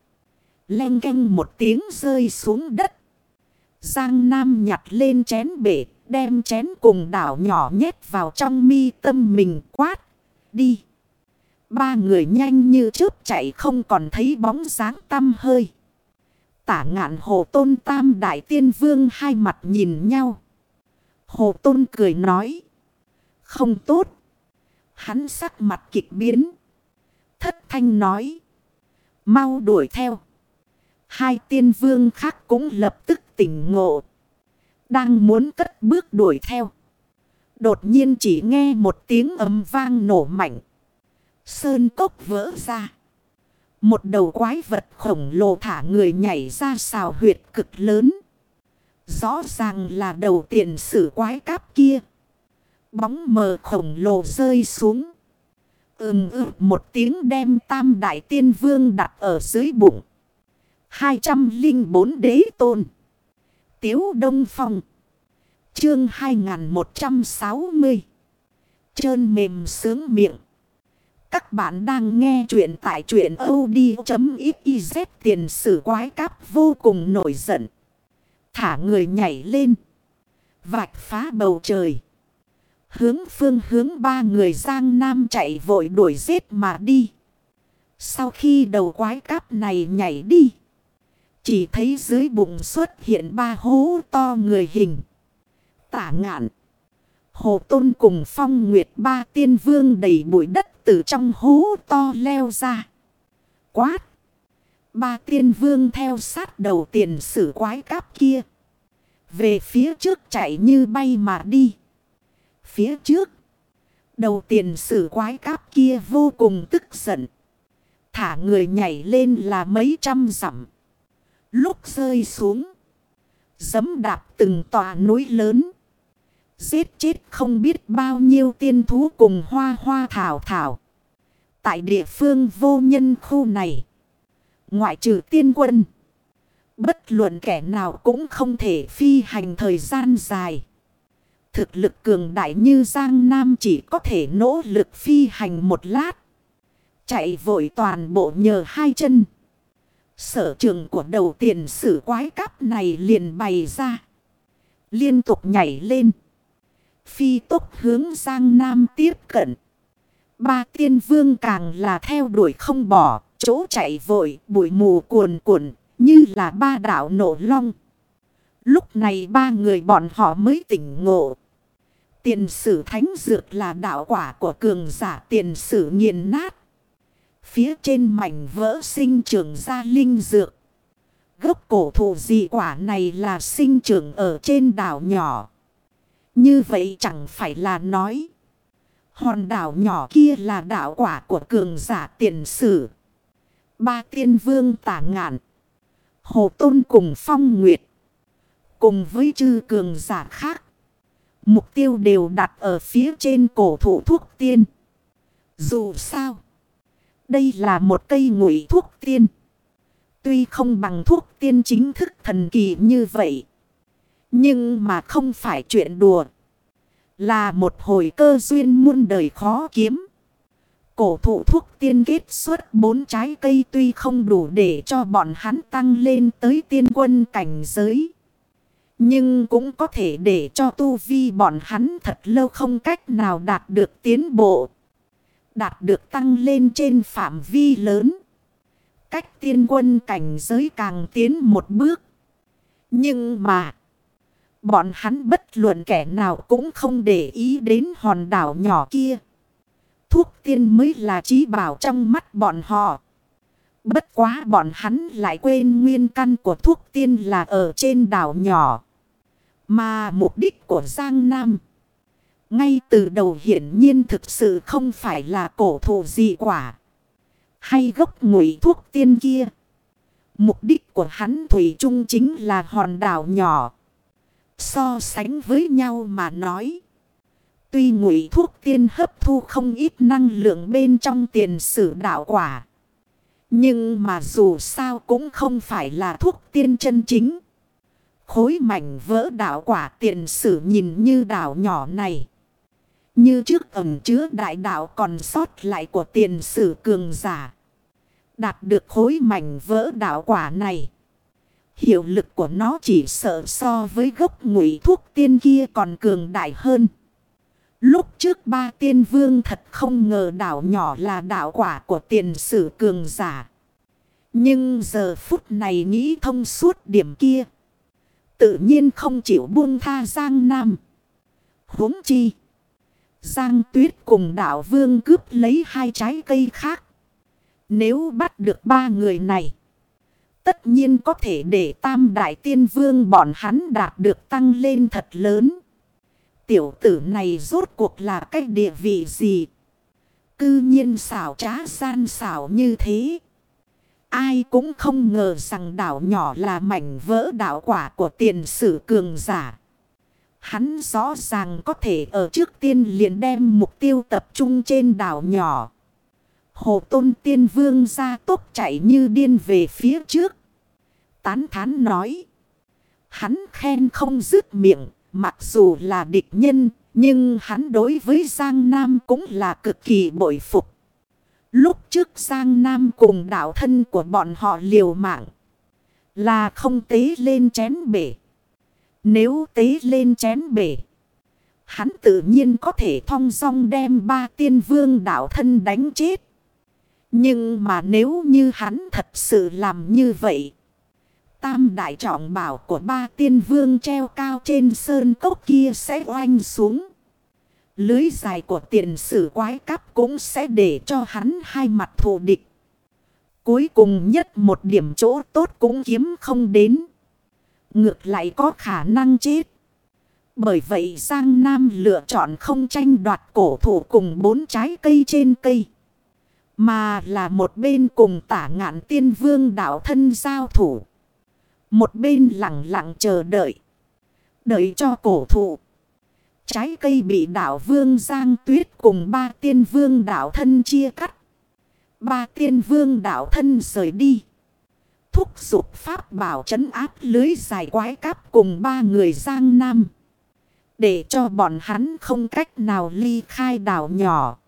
Len canh một tiếng rơi xuống đất. Giang Nam nhặt lên chén bể đem chén cùng đảo nhỏ nhét vào trong mi tâm mình quát. Đi. Ba người nhanh như chớp chạy không còn thấy bóng dáng tăm hơi. Tả ngạn hồ tôn tam đại tiên vương hai mặt nhìn nhau. Hồ tôn cười nói. Không tốt. Hắn sắc mặt kịch biến. Thất thanh nói. Mau đuổi theo. Hai tiên vương khác cũng lập tức tỉnh ngộ. Đang muốn cất bước đuổi theo. Đột nhiên chỉ nghe một tiếng ấm vang nổ mạnh. Sơn cốc vỡ ra. Một đầu quái vật khổng lồ thả người nhảy ra xào huyệt cực lớn. Rõ ràng là đầu tiện sử quái cáp kia. Bóng mờ khổng lồ rơi xuống. Ừm ư, một tiếng đem tam đại tiên vương đặt ở dưới bụng. 204 đế tôn. Tiếu Đông Phong. Chương 2160. Trơn mềm sướng miệng. Các bạn đang nghe chuyện tại chuyện od.xyz tiền sử quái cáp vô cùng nổi giận. Thả người nhảy lên. Vạch phá bầu trời. Hướng phương hướng ba người giang nam chạy vội đuổi giết mà đi. Sau khi đầu quái cáp này nhảy đi. Chỉ thấy dưới bụng xuất hiện ba hố to người hình. Tả ngạn. Hồ Tôn cùng Phong Nguyệt ba tiên vương đầy bụi đất từ trong hố to leo ra. Quát. Ba tiên vương theo sát đầu tiền sử quái cáp kia. Về phía trước chạy như bay mà đi. Phía trước. Đầu tiền sử quái cáp kia vô cùng tức giận. Thả người nhảy lên là mấy trăm dặm. Lúc rơi xuống. Dấm đạp từng tòa núi lớn. Giết chết không biết bao nhiêu tiên thú cùng hoa hoa thảo thảo. Tại địa phương vô nhân khu này. Ngoại trừ tiên quân. Bất luận kẻ nào cũng không thể phi hành thời gian dài. Thực lực cường đại như Giang Nam chỉ có thể nỗ lực phi hành một lát. Chạy vội toàn bộ nhờ hai chân. Sở trường của đầu tiền sử quái cáp này liền bày ra. Liên tục nhảy lên. Phi tốc hướng Giang Nam tiếp cận. Ba tiên vương càng là theo đuổi không bỏ. Chỗ chạy vội, bụi mù cuồn cuộn, như là ba đảo nổ long. Lúc này ba người bọn họ mới tỉnh ngộ. Tiền sử thánh dược là đạo quả của cường giả tiền sử nghiền nát. Phía trên mảnh vỡ sinh trưởng ra linh dược. Gốc cổ thụ dị quả này là sinh trưởng ở trên đảo nhỏ. Như vậy chẳng phải là nói. Hòn đảo nhỏ kia là đảo quả của cường giả tiền sử. Ba tiên vương tả ngạn. Hồ Tôn cùng Phong Nguyệt. Cùng với chư cường giả khác. Mục tiêu đều đặt ở phía trên cổ thụ thuốc tiên. Dù sao. Đây là một cây ngụy thuốc tiên. Tuy không bằng thuốc tiên chính thức thần kỳ như vậy. Nhưng mà không phải chuyện đùa. Là một hồi cơ duyên muôn đời khó kiếm. Cổ thụ thuốc tiên kết xuất bốn trái cây tuy không đủ để cho bọn hắn tăng lên tới tiên quân cảnh giới. Nhưng cũng có thể để cho tu vi bọn hắn thật lâu không cách nào đạt được tiến bộ. Đạt được tăng lên trên phạm vi lớn. Cách tiên quân cảnh giới càng tiến một bước. Nhưng mà. Bọn hắn bất luận kẻ nào cũng không để ý đến hòn đảo nhỏ kia. Thuốc tiên mới là trí bảo trong mắt bọn họ. Bất quá bọn hắn lại quên nguyên căn của thuốc tiên là ở trên đảo nhỏ. Mà mục đích của Giang Nam. Ngay từ đầu hiển nhiên thực sự không phải là cổ thụ dị quả. Hay gốc ngụy thuốc tiên kia. Mục đích của hắn Thủy Trung chính là hòn đảo nhỏ. So sánh với nhau mà nói. Tuy ngụy thuốc tiên hấp thu không ít năng lượng bên trong tiền sử đạo quả. Nhưng mà dù sao cũng không phải là thuốc tiên chân chính. Khối mảnh vỡ đạo quả tiền sử nhìn như đảo nhỏ này. Như trước ẩm chứa đại đạo còn sót lại của tiền sử cường giả. Đạt được khối mảnh vỡ đạo quả này. Hiệu lực của nó chỉ sợ so với gốc ngụy thuốc tiên kia còn cường đại hơn. Lúc trước ba tiên vương thật không ngờ đảo nhỏ là đảo quả của tiền sử cường giả. Nhưng giờ phút này nghĩ thông suốt điểm kia. Tự nhiên không chịu buông tha Giang Nam. huống chi. Giang Tuyết cùng đảo vương cướp lấy hai trái cây khác. Nếu bắt được ba người này. Tất nhiên có thể để tam đại tiên vương bọn hắn đạt được tăng lên thật lớn. Tiểu tử này rốt cuộc là cái địa vị gì? Cư nhiên xảo trá gian xảo như thế. Ai cũng không ngờ rằng đảo nhỏ là mảnh vỡ đảo quả của tiền sử cường giả. Hắn rõ ràng có thể ở trước tiên liền đem mục tiêu tập trung trên đảo nhỏ. Hồ Tôn Tiên Vương ra tốc chạy như điên về phía trước. Tán thán nói. Hắn khen không dứt miệng, mặc dù là địch nhân, nhưng hắn đối với Giang Nam cũng là cực kỳ bội phục. Lúc trước Giang Nam cùng đạo thân của bọn họ liều mạng. Là không tế lên chén bể. Nếu tế lên chén bể. Hắn tự nhiên có thể thong song đem ba tiên vương đạo thân đánh chết. Nhưng mà nếu như hắn thật sự làm như vậy. Tam đại trọng bảo của ba tiên vương treo cao trên sơn cốc kia sẽ oanh xuống. Lưới dài của tiền sử quái cắp cũng sẽ để cho hắn hai mặt thù địch. Cuối cùng nhất một điểm chỗ tốt cũng kiếm không đến. Ngược lại có khả năng chết. Bởi vậy Giang Nam lựa chọn không tranh đoạt cổ thụ cùng bốn trái cây trên cây. Mà là một bên cùng tả ngạn tiên vương đạo thân giao thủ. Một bên lặng lặng chờ đợi. Đợi cho cổ thụ. Trái cây bị đảo vương Giang Tuyết cùng ba tiên vương đảo thân chia cắt. Ba tiên vương đảo thân rời đi. Thúc giục pháp bảo trấn áp lưới dài quái cáp cùng ba người Giang Nam. Để cho bọn hắn không cách nào ly khai đảo nhỏ.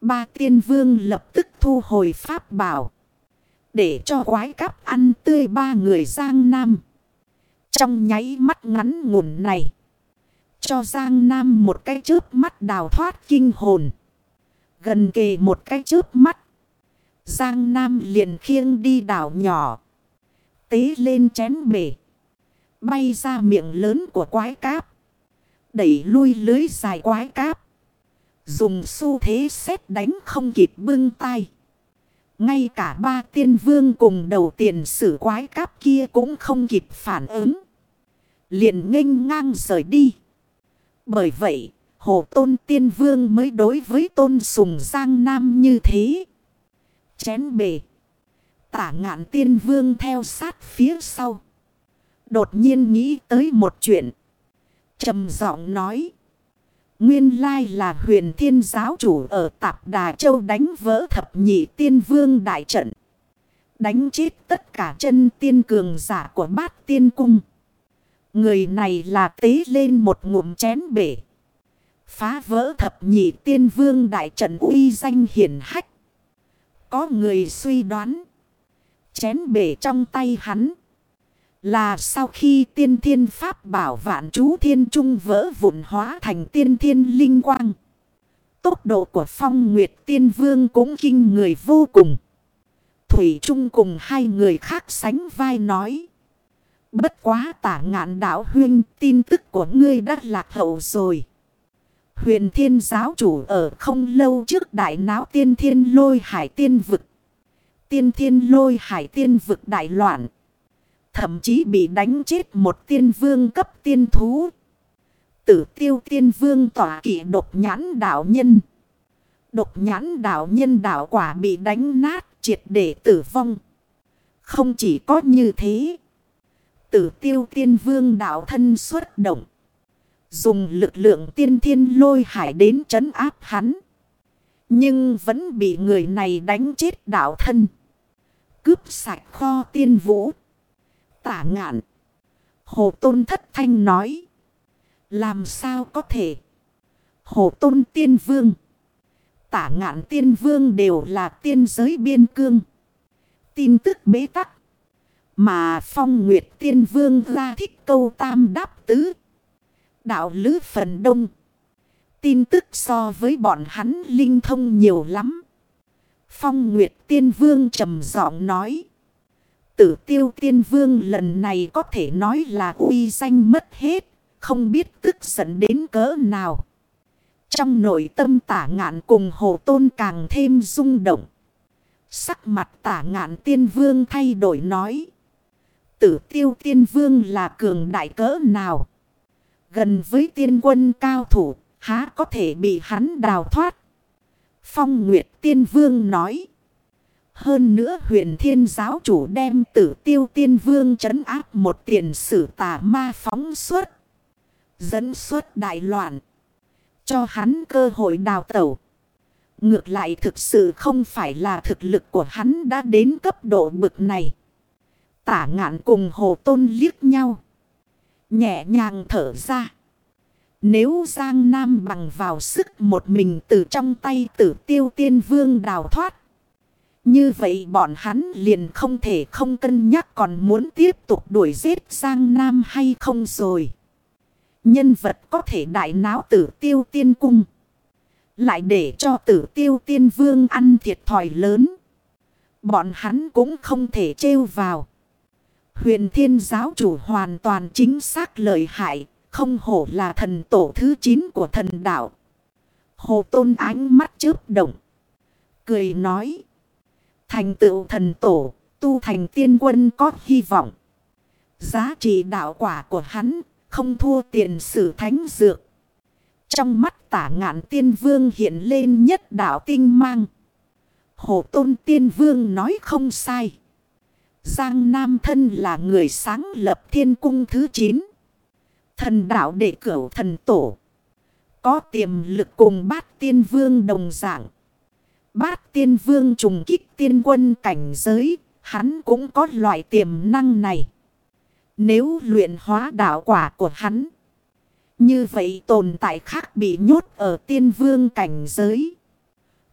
Ba tiên vương lập tức thu hồi pháp bảo. Để cho quái cáp ăn tươi ba người Giang Nam. Trong nháy mắt ngắn ngủn này. Cho Giang Nam một cái chớp mắt đào thoát kinh hồn. Gần kề một cái chớp mắt. Giang Nam liền khiêng đi đảo nhỏ. Tế lên chén bể. Bay ra miệng lớn của quái cáp. Đẩy lui lưới dài quái cáp. Dùng xu thế xét đánh không kịp bưng tay. Ngay cả ba tiên vương cùng đầu tiền sử quái cáp kia cũng không kịp phản ứng. Liền nghênh ngang rời đi. Bởi vậy, hồ tôn tiên vương mới đối với tôn sùng giang nam như thế. Chén bể, Tả ngạn tiên vương theo sát phía sau. Đột nhiên nghĩ tới một chuyện. trầm giọng nói. Nguyên lai là huyền thiên giáo chủ ở Tạp Đà Châu đánh vỡ thập nhị tiên vương đại trận. Đánh chết tất cả chân tiên cường giả của bát tiên cung. Người này là tế lên một ngụm chén bể. Phá vỡ thập nhị tiên vương đại trận uy danh hiển hách. Có người suy đoán. Chén bể trong tay hắn. Là sau khi tiên thiên pháp bảo vạn chú thiên trung vỡ vụn hóa thành tiên thiên linh quang. Tốc độ của phong nguyệt tiên vương cũng kinh người vô cùng. Thủy Trung cùng hai người khác sánh vai nói. Bất quá tả ngạn đạo huyên tin tức của ngươi đã lạc hậu rồi. Huyền thiên giáo chủ ở không lâu trước đại náo tiên thiên lôi hải tiên vực. Tiên thiên lôi hải tiên vực đại loạn. Thậm chí bị đánh chết một tiên vương cấp tiên thú. Tử tiêu tiên vương tỏa kỵ độc nhãn đạo nhân. Độc nhãn đạo nhân đạo quả bị đánh nát, triệt để tử vong. Không chỉ có như thế. Tử tiêu tiên vương đạo thân xuất động. Dùng lực lượng tiên thiên lôi hải đến trấn áp hắn. Nhưng vẫn bị người này đánh chết đạo thân. Cướp sạch kho tiên vũ. Tả ngạn. Hồ Tôn thất thanh nói. Làm sao có thể. Hồ Tôn tiên vương. Tả ngạn tiên vương đều là tiên giới biên cương. Tin tức bế tắc. Mà phong nguyệt tiên vương ra thích câu tam đáp tứ. Đạo lứ phần đông. Tin tức so với bọn hắn linh thông nhiều lắm. Phong nguyệt tiên vương trầm giọng nói. Tử tiêu tiên vương lần này có thể nói là uy danh mất hết. Không biết tức giận đến cỡ nào. Trong nội tâm tả ngạn cùng hồ tôn càng thêm rung động. Sắc mặt tả ngạn tiên vương thay đổi nói. Tử tiêu tiên vương là cường đại cỡ nào? Gần với tiên quân cao thủ, há có thể bị hắn đào thoát? Phong Nguyệt tiên vương nói. Hơn nữa huyền thiên giáo chủ đem tử tiêu tiên vương trấn áp một tiền sử tà ma phóng suốt. Dẫn xuất đại loạn. Cho hắn cơ hội đào tẩu. Ngược lại thực sự không phải là thực lực của hắn đã đến cấp độ bực này. Tả ngạn cùng hồ tôn liếc nhau. Nhẹ nhàng thở ra. Nếu Giang Nam bằng vào sức một mình từ trong tay tử tiêu tiên vương đào thoát. Như vậy bọn hắn liền không thể không cân nhắc còn muốn tiếp tục đuổi giết Giang Nam hay không rồi. Nhân vật có thể đại náo tử tiêu tiên cung. Lại để cho tử tiêu tiên vương ăn thiệt thòi lớn. Bọn hắn cũng không thể trêu vào. Huyền thiên giáo chủ hoàn toàn chính xác lợi hại. Không hổ là thần tổ thứ 9 của thần đạo. Hồ tôn ánh mắt chớp động. Cười nói. Thành tựu thần tổ, tu thành tiên quân có hy vọng. Giá trị đạo quả của hắn không thua tiền sử thánh dược. Trong mắt tả ngạn tiên vương hiện lên nhất đạo tinh mang. Hồ tôn tiên vương nói không sai. Giang Nam Thân là người sáng lập thiên cung thứ 9. Thần đạo đệ cửu thần tổ. Có tiềm lực cùng bát tiên vương đồng dạng. Bát tiên vương trùng kích tiên quân cảnh giới. Hắn cũng có loại tiềm năng này. Nếu luyện hóa đạo quả của hắn. Như vậy tồn tại khác bị nhốt ở tiên vương cảnh giới.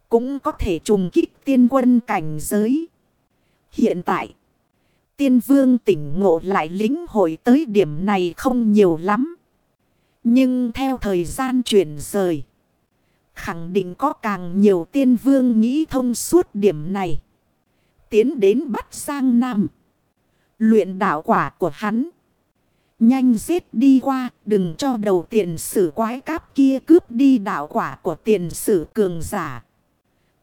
Cũng có thể trùng kích tiên quân cảnh giới. Hiện tại. Tiên vương tỉnh ngộ lại lính hội tới điểm này không nhiều lắm. Nhưng theo thời gian chuyển rời. Khẳng định có càng nhiều tiên vương nghĩ thông suốt điểm này. Tiến đến bắt sang Nam. Luyện đạo quả của hắn. Nhanh giết đi qua, đừng cho đầu tiền sử quái cáp kia cướp đi đạo quả của tiền sử cường giả.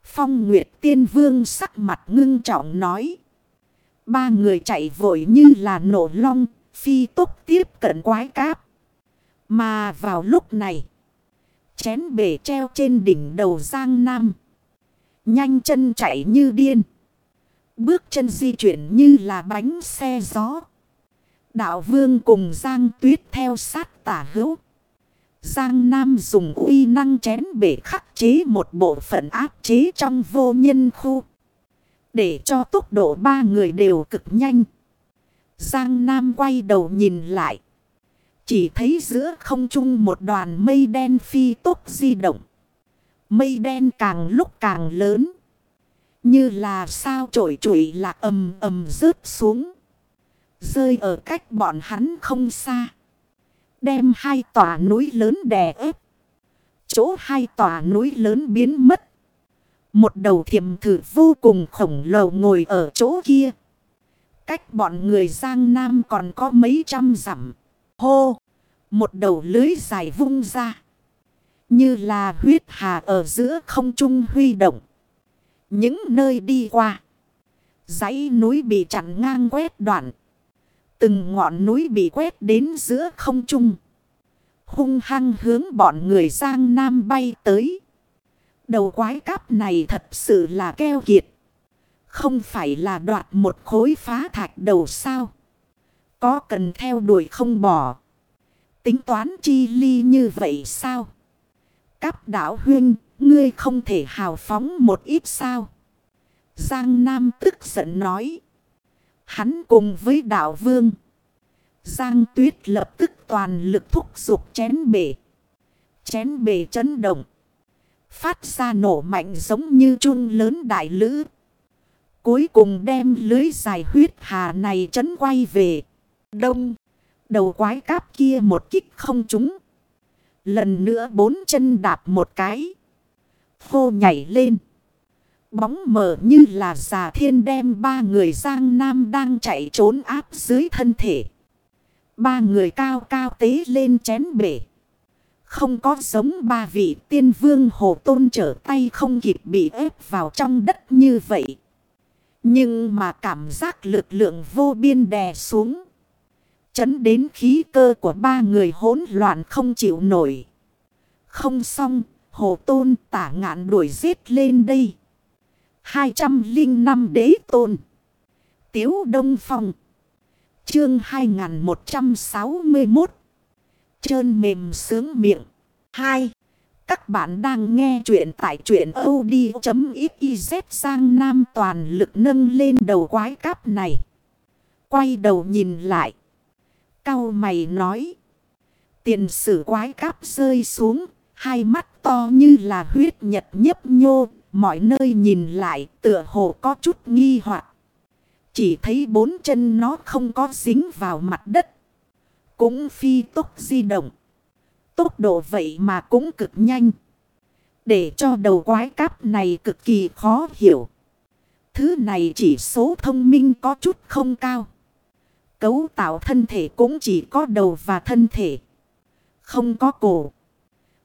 Phong Nguyệt Tiên Vương sắc mặt ngưng trọng nói. Ba người chạy vội như là nổ long, phi tốc tiếp cận quái cáp. Mà vào lúc này, chén bể treo trên đỉnh đầu Giang Nam. Nhanh chân chạy như điên. Bước chân di chuyển như là bánh xe gió. Đạo vương cùng Giang Tuyết theo sát tả hữu. Giang Nam dùng uy năng chén bể khắc chế một bộ phận áp chế trong vô nhân khu. Để cho tốc độ ba người đều cực nhanh. Giang Nam quay đầu nhìn lại. Chỉ thấy giữa không trung một đoàn mây đen phi tốc di động. Mây đen càng lúc càng lớn. Như là sao trổi trụi lạc ầm ầm rớt xuống. Rơi ở cách bọn hắn không xa. Đem hai tòa núi lớn đè ép. Chỗ hai tòa núi lớn biến mất. Một đầu thiềm thử vô cùng khổng lồ ngồi ở chỗ kia. Cách bọn người Giang Nam còn có mấy trăm dặm. Hô! Một đầu lưới dài vung ra. Như là huyết hà ở giữa không trung huy động. Những nơi đi qua. dãy núi bị chặn ngang quét đoạn. Từng ngọn núi bị quét đến giữa không trung. Hung hăng hướng bọn người Giang Nam bay tới. Đầu quái cáp này thật sự là keo kiệt. Không phải là đoạt một khối phá thạch đầu sao. Có cần theo đuổi không bỏ. Tính toán chi ly như vậy sao? Cáp đảo huyên, ngươi không thể hào phóng một ít sao? Giang Nam tức giận nói. Hắn cùng với đảo vương. Giang Tuyết lập tức toàn lực thúc giục chén bể. Chén bể chấn động. Phát ra nổ mạnh giống như chun lớn đại lữ. Cuối cùng đem lưới dài huyết hà này chấn quay về. Đông. Đầu quái cáp kia một kích không trúng. Lần nữa bốn chân đạp một cái. Khô nhảy lên. Bóng mở như là già thiên đem ba người Giang Nam đang chạy trốn áp dưới thân thể. Ba người cao cao tế lên chén bể. Không có giống ba vị tiên vương hồ tôn trở tay không kịp bị ép vào trong đất như vậy. Nhưng mà cảm giác lực lượng vô biên đè xuống. Chấn đến khí cơ của ba người hỗn loạn không chịu nổi. Không xong, hồ tôn tả ngạn đuổi giết lên đây. 205 đế tôn. Tiếu Đông Phong. Chương 2161. Trơn mềm sướng miệng. 2. Các bạn đang nghe chuyện tại chuyện od.xyz sang nam toàn lực nâng lên đầu quái cáp này. Quay đầu nhìn lại. Cao mày nói. Tiền sử quái cáp rơi xuống. Hai mắt to như là huyết nhật nhấp nhô. Mọi nơi nhìn lại tựa hồ có chút nghi hoặc Chỉ thấy bốn chân nó không có dính vào mặt đất. Cũng phi tốc di động. Tốc độ vậy mà cũng cực nhanh. Để cho đầu quái cáp này cực kỳ khó hiểu. Thứ này chỉ số thông minh có chút không cao. Cấu tạo thân thể cũng chỉ có đầu và thân thể. Không có cổ.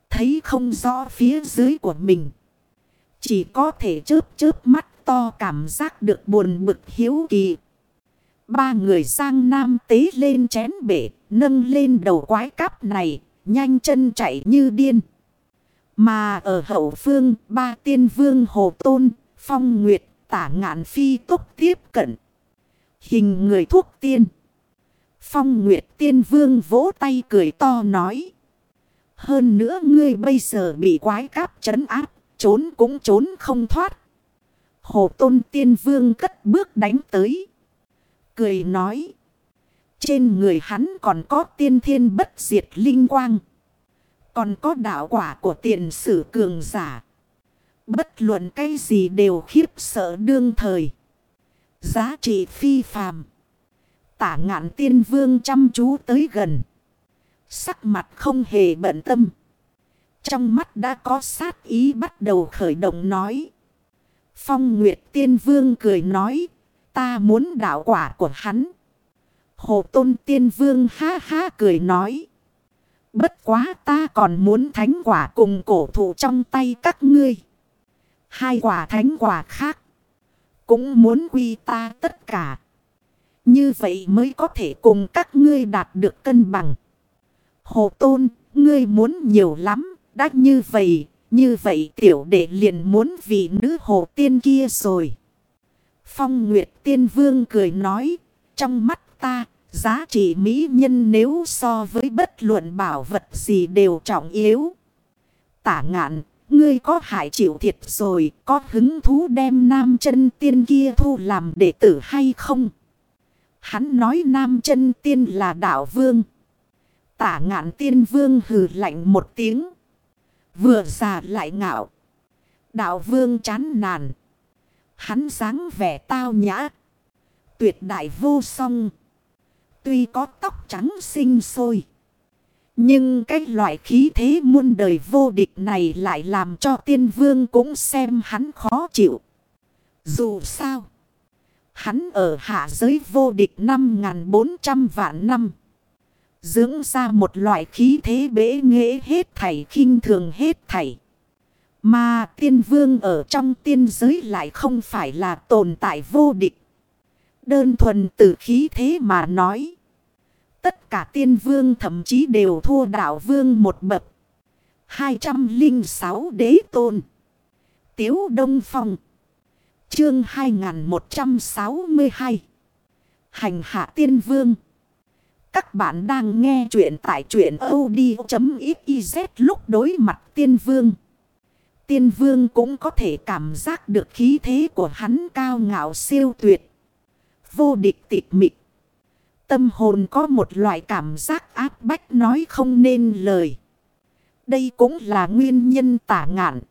Thấy không rõ phía dưới của mình. Chỉ có thể chớp chớp mắt to cảm giác được buồn bực hiếu kỳ. Ba người sang nam tế lên chén bể, nâng lên đầu quái cáp này, nhanh chân chạy như điên. Mà ở hậu phương, ba tiên vương hồ tôn, phong nguyệt, tả ngạn phi tốc tiếp cận. Hình người thuốc tiên. Phong nguyệt tiên vương vỗ tay cười to nói. Hơn nữa ngươi bây giờ bị quái cáp trấn áp, trốn cũng trốn không thoát. Hồ tôn tiên vương cất bước đánh tới. Cười nói. Trên người hắn còn có tiên thiên bất diệt linh quang. Còn có đạo quả của tiền sử cường giả. Bất luận cái gì đều khiếp sợ đương thời. Giá trị phi phàm. Tả ngạn tiên vương chăm chú tới gần. Sắc mặt không hề bận tâm. Trong mắt đã có sát ý bắt đầu khởi động nói. Phong Nguyệt Tiên Vương cười nói. Ta muốn đạo quả của hắn. Hồ Tôn Tiên Vương ha ha cười nói. Bất quá ta còn muốn thánh quả cùng cổ thụ trong tay các ngươi. Hai quả thánh quả khác. Cũng muốn quy ta tất cả. Như vậy mới có thể cùng các ngươi đạt được cân bằng. Hồ Tôn, ngươi muốn nhiều lắm. Đã như vậy, như vậy tiểu đệ liền muốn vì nữ hồ tiên kia rồi. Phong Nguyệt Tiên Vương cười nói, trong mắt ta, giá trị mỹ nhân nếu so với bất luận bảo vật gì đều trọng yếu. Tả ngạn, ngươi có hại chịu thiệt rồi, có hứng thú đem nam chân tiên kia thu làm đệ tử hay không? Hắn nói nam chân tiên là đạo vương. Tả ngạn tiên vương hừ lạnh một tiếng. Vừa già lại ngạo. Đạo vương chán nản. Hắn dáng vẻ tao nhã. Tuyệt đại vô song. Tuy có tóc trắng xinh xôi. Nhưng cái loại khí thế muôn đời vô địch này lại làm cho tiên vương cũng xem hắn khó chịu. Dù sao. Hắn ở hạ giới vô địch 5.400 vạn năm. Dưỡng ra một loại khí thế bế nghệ hết thảy khinh thường hết thảy. Mà tiên vương ở trong tiên giới lại không phải là tồn tại vô địch. Đơn thuần từ khí thế mà nói. Tất cả tiên vương thậm chí đều thua đạo vương một bậc. 206 đế tôn. Tiếu Đông Phong. Chương 2162. Hành hạ tiên vương. Các bạn đang nghe chuyện tại chuyện od.xyz lúc đối mặt tiên vương. Tiên vương cũng có thể cảm giác được khí thế của hắn cao ngạo siêu tuyệt. Vô địch tịch mịch. Tâm hồn có một loại cảm giác áp bách nói không nên lời. Đây cũng là nguyên nhân tả ngạn.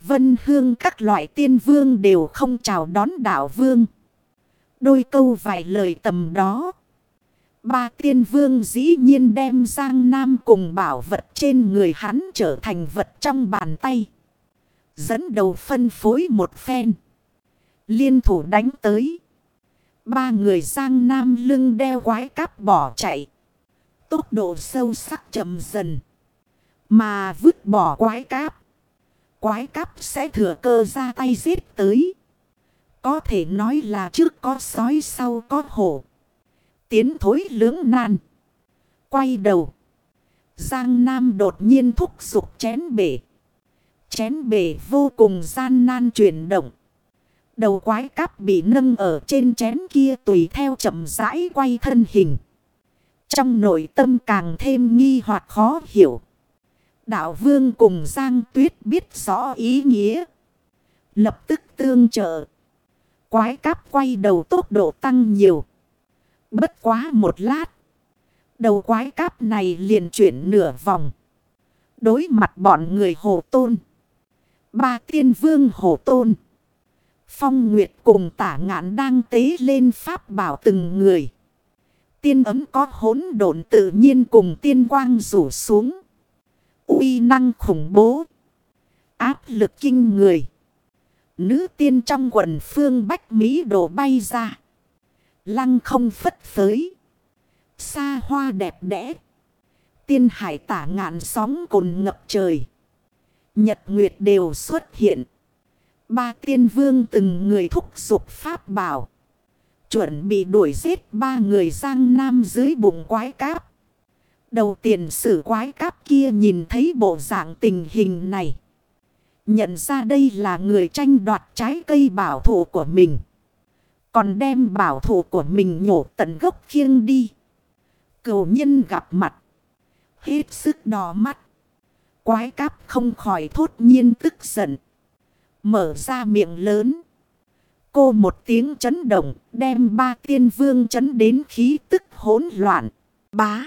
Vân hương các loại tiên vương đều không chào đón đạo vương. Đôi câu vài lời tầm đó. Ba tiên vương dĩ nhiên đem Giang Nam cùng bảo vật trên người hắn trở thành vật trong bàn tay. Dẫn đầu phân phối một phen. Liên thủ đánh tới. Ba người Giang Nam lưng đeo quái cáp bỏ chạy. Tốc độ sâu sắc chậm dần. Mà vứt bỏ quái cáp. Quái cáp sẽ thừa cơ ra tay giết tới. Có thể nói là trước có sói sau có hổ. Tiến thối lưỡng nan. Quay đầu. Giang Nam đột nhiên thúc giục chén bể. Chén bể vô cùng gian nan chuyển động. Đầu quái cáp bị nâng ở trên chén kia tùy theo chậm rãi quay thân hình. Trong nội tâm càng thêm nghi hoặc khó hiểu. Đạo vương cùng Giang Tuyết biết rõ ý nghĩa. Lập tức tương trợ. Quái cáp quay đầu tốc độ tăng nhiều. Bất quá một lát. Đầu quái cáp này liền chuyển nửa vòng. Đối mặt bọn người hồ tôn. Ba tiên vương hồ tôn. Phong Nguyệt cùng tả ngạn đang tế lên pháp bảo từng người. Tiên ấm có hỗn độn tự nhiên cùng tiên quang rủ xuống. uy năng khủng bố. Áp lực kinh người. Nữ tiên trong quần phương Bách Mỹ đổ bay ra. Lăng không phất phới. Xa hoa đẹp đẽ. Tiên hải tả ngạn sóng cồn ngập trời. Nhật Nguyệt đều xuất hiện. Ba tiên vương từng người thúc dục pháp bảo. Chuẩn bị đuổi giết ba người giang nam dưới bụng quái cáp. Đầu tiền sử quái cáp kia nhìn thấy bộ dạng tình hình này. Nhận ra đây là người tranh đoạt trái cây bảo thủ của mình. Còn đem bảo thủ của mình nhổ tận gốc khiêng đi. Cầu nhân gặp mặt. Hết sức đỏ mắt. Quái cáp không khỏi thốt nhiên tức giận. Mở ra miệng lớn. Cô một tiếng chấn động, đem ba tiên vương chấn đến khí tức hỗn loạn. Bá.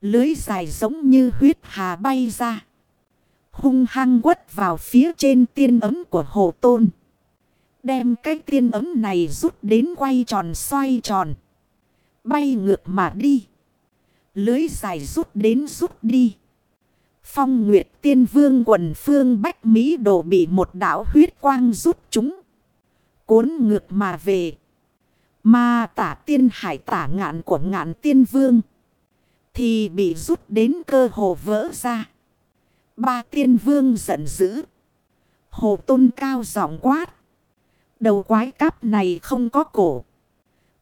Lưới dài giống như huyết hà bay ra. Hung hăng quất vào phía trên tiên ấm của hồ tôn. Đem cái tiên ấm này rút đến quay tròn xoay tròn. Bay ngược mà đi. Lưới dài rút đến rút đi. Phong Nguyệt Tiên Vương quần phương Bách Mỹ đổ bị một đảo huyết quang rút chúng. Cuốn ngược mà về. Mà tả tiên hải tả ngạn của ngạn tiên vương. Thì bị rút đến cơ hồ vỡ ra. Ba tiên vương giận dữ. Hồ tôn cao giọng quát. Đầu quái cáp này không có cổ.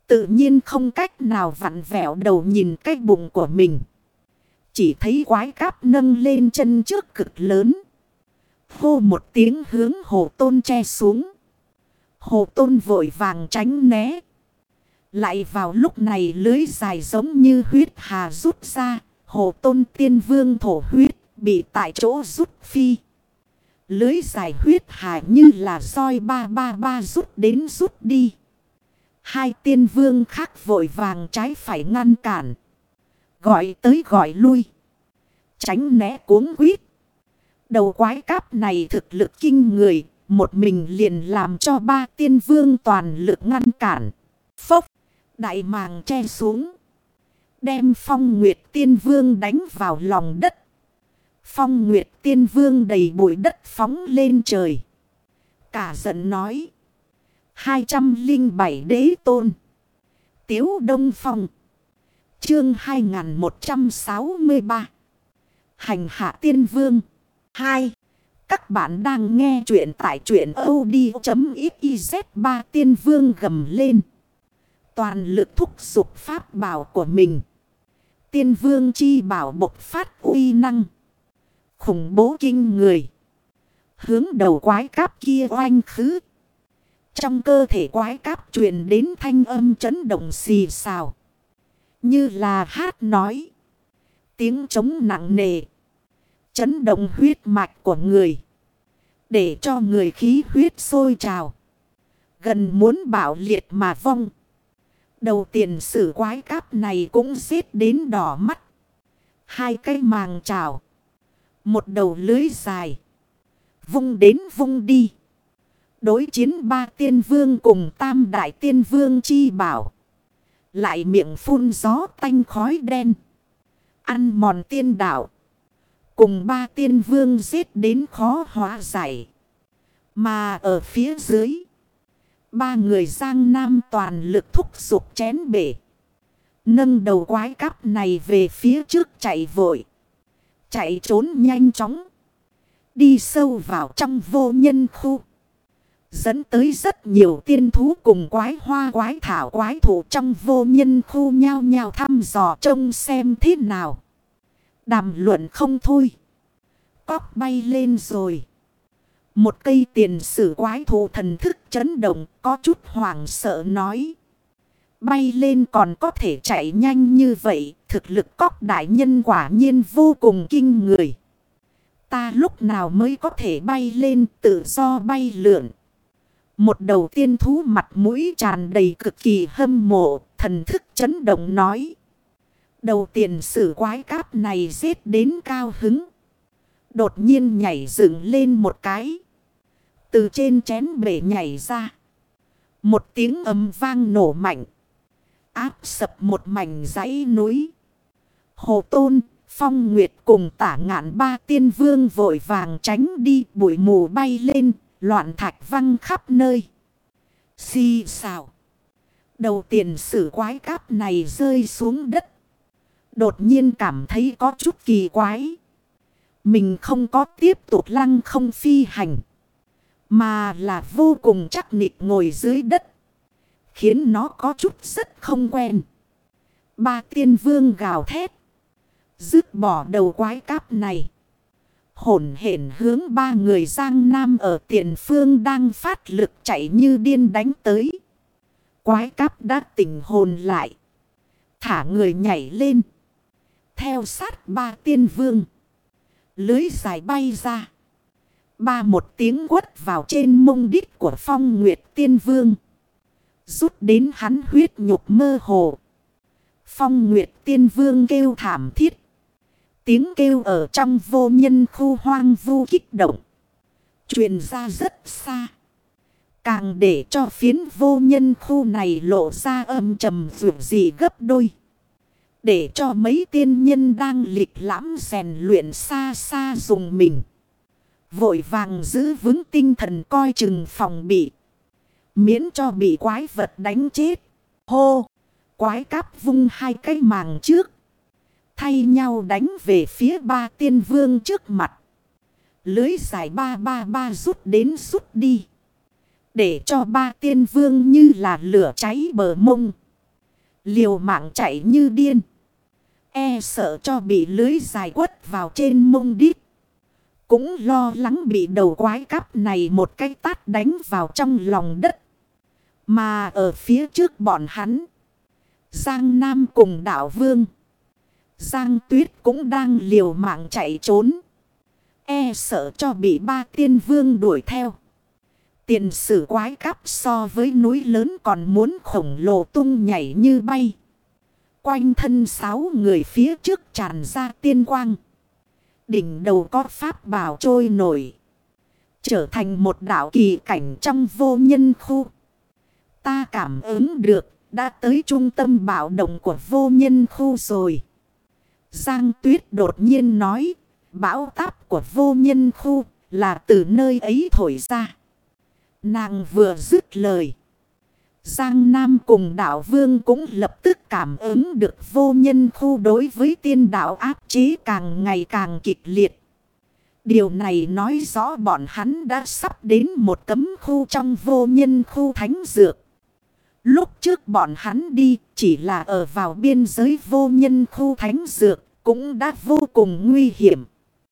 Tự nhiên không cách nào vặn vẹo đầu nhìn cái bụng của mình. Chỉ thấy quái cáp nâng lên chân trước cực lớn. Hô một tiếng hướng hồ tôn che xuống. Hồ tôn vội vàng tránh né. Lại vào lúc này lưới dài giống như huyết hà rút ra. Hồ tôn tiên vương thổ huyết bị tại chỗ rút phi. Lưới dài huyết hà như là roi ba ba ba rút đến rút đi. Hai tiên vương khác vội vàng trái phải ngăn cản. Gọi tới gọi lui. Tránh né cuống quýt. Đầu quái cáp này thực lực kinh người. Một mình liền làm cho ba tiên vương toàn lực ngăn cản. Phốc. Đại màng che xuống. Đem phong nguyệt tiên vương đánh vào lòng đất. Phong nguyệt tiên vương đầy bụi đất phóng lên trời. Cả giận nói. 207 đế tôn. Tiếu Đông Phong. Chương 2163. Hành hạ tiên vương. 2. Các bạn đang nghe chuyện tại chuyện od.xyz ba tiên vương gầm lên. Toàn lực thúc dục pháp bảo của mình. Tiên vương chi bảo bộc phát uy năng. Khủng bố kinh người. Hướng đầu quái cáp kia oanh khứ. Trong cơ thể quái cáp truyền đến thanh âm chấn động xì xào. Như là hát nói. Tiếng trống nặng nề. Chấn động huyết mạch của người. Để cho người khí huyết sôi trào. Gần muốn bảo liệt mà vong. Đầu tiền sử quái cáp này cũng xếp đến đỏ mắt. Hai cây màng trào. Một đầu lưới dài. Vung đến vung đi. Đối chiến ba tiên vương cùng tam đại tiên vương chi bảo. Lại miệng phun gió tanh khói đen. Ăn mòn tiên đạo. Cùng ba tiên vương giết đến khó hóa giải. Mà ở phía dưới. Ba người giang nam toàn lực thúc giục chén bể. Nâng đầu quái cắp này về phía trước chạy vội. Chạy trốn nhanh chóng. Đi sâu vào trong vô nhân khu. Dẫn tới rất nhiều tiên thú cùng quái hoa, quái thảo, quái thủ trong vô nhân khu nhau nhau thăm dò trông xem thế nào. Đàm luận không thôi. Cóc bay lên rồi. Một cây tiền sử quái thủ thần thức chấn động, có chút hoảng sợ nói. Bay lên còn có thể chạy nhanh như vậy. Thực lực cóc đại nhân quả nhiên vô cùng kinh người. Ta lúc nào mới có thể bay lên, tự do bay lượn. Một đầu tiên thú mặt mũi tràn đầy cực kỳ hâm mộ, thần thức chấn động nói. Đầu tiền sử quái cáp này giết đến cao hứng. Đột nhiên nhảy dựng lên một cái. Từ trên chén bể nhảy ra. Một tiếng âm vang nổ mạnh. Áp sập một mảnh dãy núi. Hồ Tôn, Phong Nguyệt cùng tả ngạn ba tiên vương vội vàng tránh đi bụi mù bay lên, loạn thạch văng khắp nơi. Xì xào. Đầu tiền sử quái cáp này rơi xuống đất. Đột nhiên cảm thấy có chút kỳ quái. Mình không có tiếp tục lăng không phi hành. Mà là vô cùng chắc nịch ngồi dưới đất. Khiến nó có chút rất không quen. Ba tiên vương gào thét. Dứt bỏ đầu quái cáp này. Hổn hển hướng ba người Giang Nam ở tiền phương đang phát lực chạy như điên đánh tới. Quái cáp đã tỉnh hồn lại. Thả người nhảy lên. Theo sát ba tiên vương. Lưới dài bay ra. Ba một tiếng quất vào trên mông đít của phong nguyệt tiên vương. Rút đến hắn huyết nhục mơ hồ. Phong nguyệt tiên vương kêu thảm thiết. Tiếng kêu ở trong vô nhân khu hoang vu kích động. Truyền ra rất xa. Càng để cho phiến vô nhân khu này lộ ra âm trầm vượt gì gấp đôi. Để cho mấy tiên nhân đang lịch lãm rèn luyện xa xa dùng mình. Vội vàng giữ vững tinh thần coi chừng phòng bị. Miễn cho bị quái vật đánh chết. Hô! Quái cáp vung hai cái màng trước. Thay nhau đánh về phía ba tiên vương trước mặt. Lưới dài ba ba ba rút đến rút đi. Để cho ba tiên vương như là lửa cháy bờ mông. Liều mạng chạy như điên. E sợ cho bị lưới dài quất vào trên mông đít. Cũng lo lắng bị đầu quái cắp này một cái tát đánh vào trong lòng đất. Mà ở phía trước bọn hắn. Giang Nam cùng đảo Vương. Giang Tuyết cũng đang liều mạng chạy trốn. E sợ cho bị ba tiên vương đuổi theo. Tiền sử quái cắp so với núi lớn còn muốn khổng lồ tung nhảy như bay. Quanh thân sáu người phía trước tràn ra tiên quang. Đỉnh đầu có pháp bảo trôi nổi. Trở thành một đảo kỳ cảnh trong vô nhân khu. Ta cảm ứng được, đã tới trung tâm bảo động của vô nhân khu rồi. Giang Tuyết đột nhiên nói. Bão táp của vô nhân khu là từ nơi ấy thổi ra. Nàng vừa dứt lời. Giang Nam cùng đảo Vương cũng lập tức cảm ứng được vô nhân khu đối với tiên đảo áp chế càng ngày càng kịch liệt. Điều này nói rõ bọn hắn đã sắp đến một cấm khu trong vô nhân khu thánh dược. Lúc trước bọn hắn đi, chỉ là ở vào biên giới vô nhân khu thánh dược, cũng đã vô cùng nguy hiểm.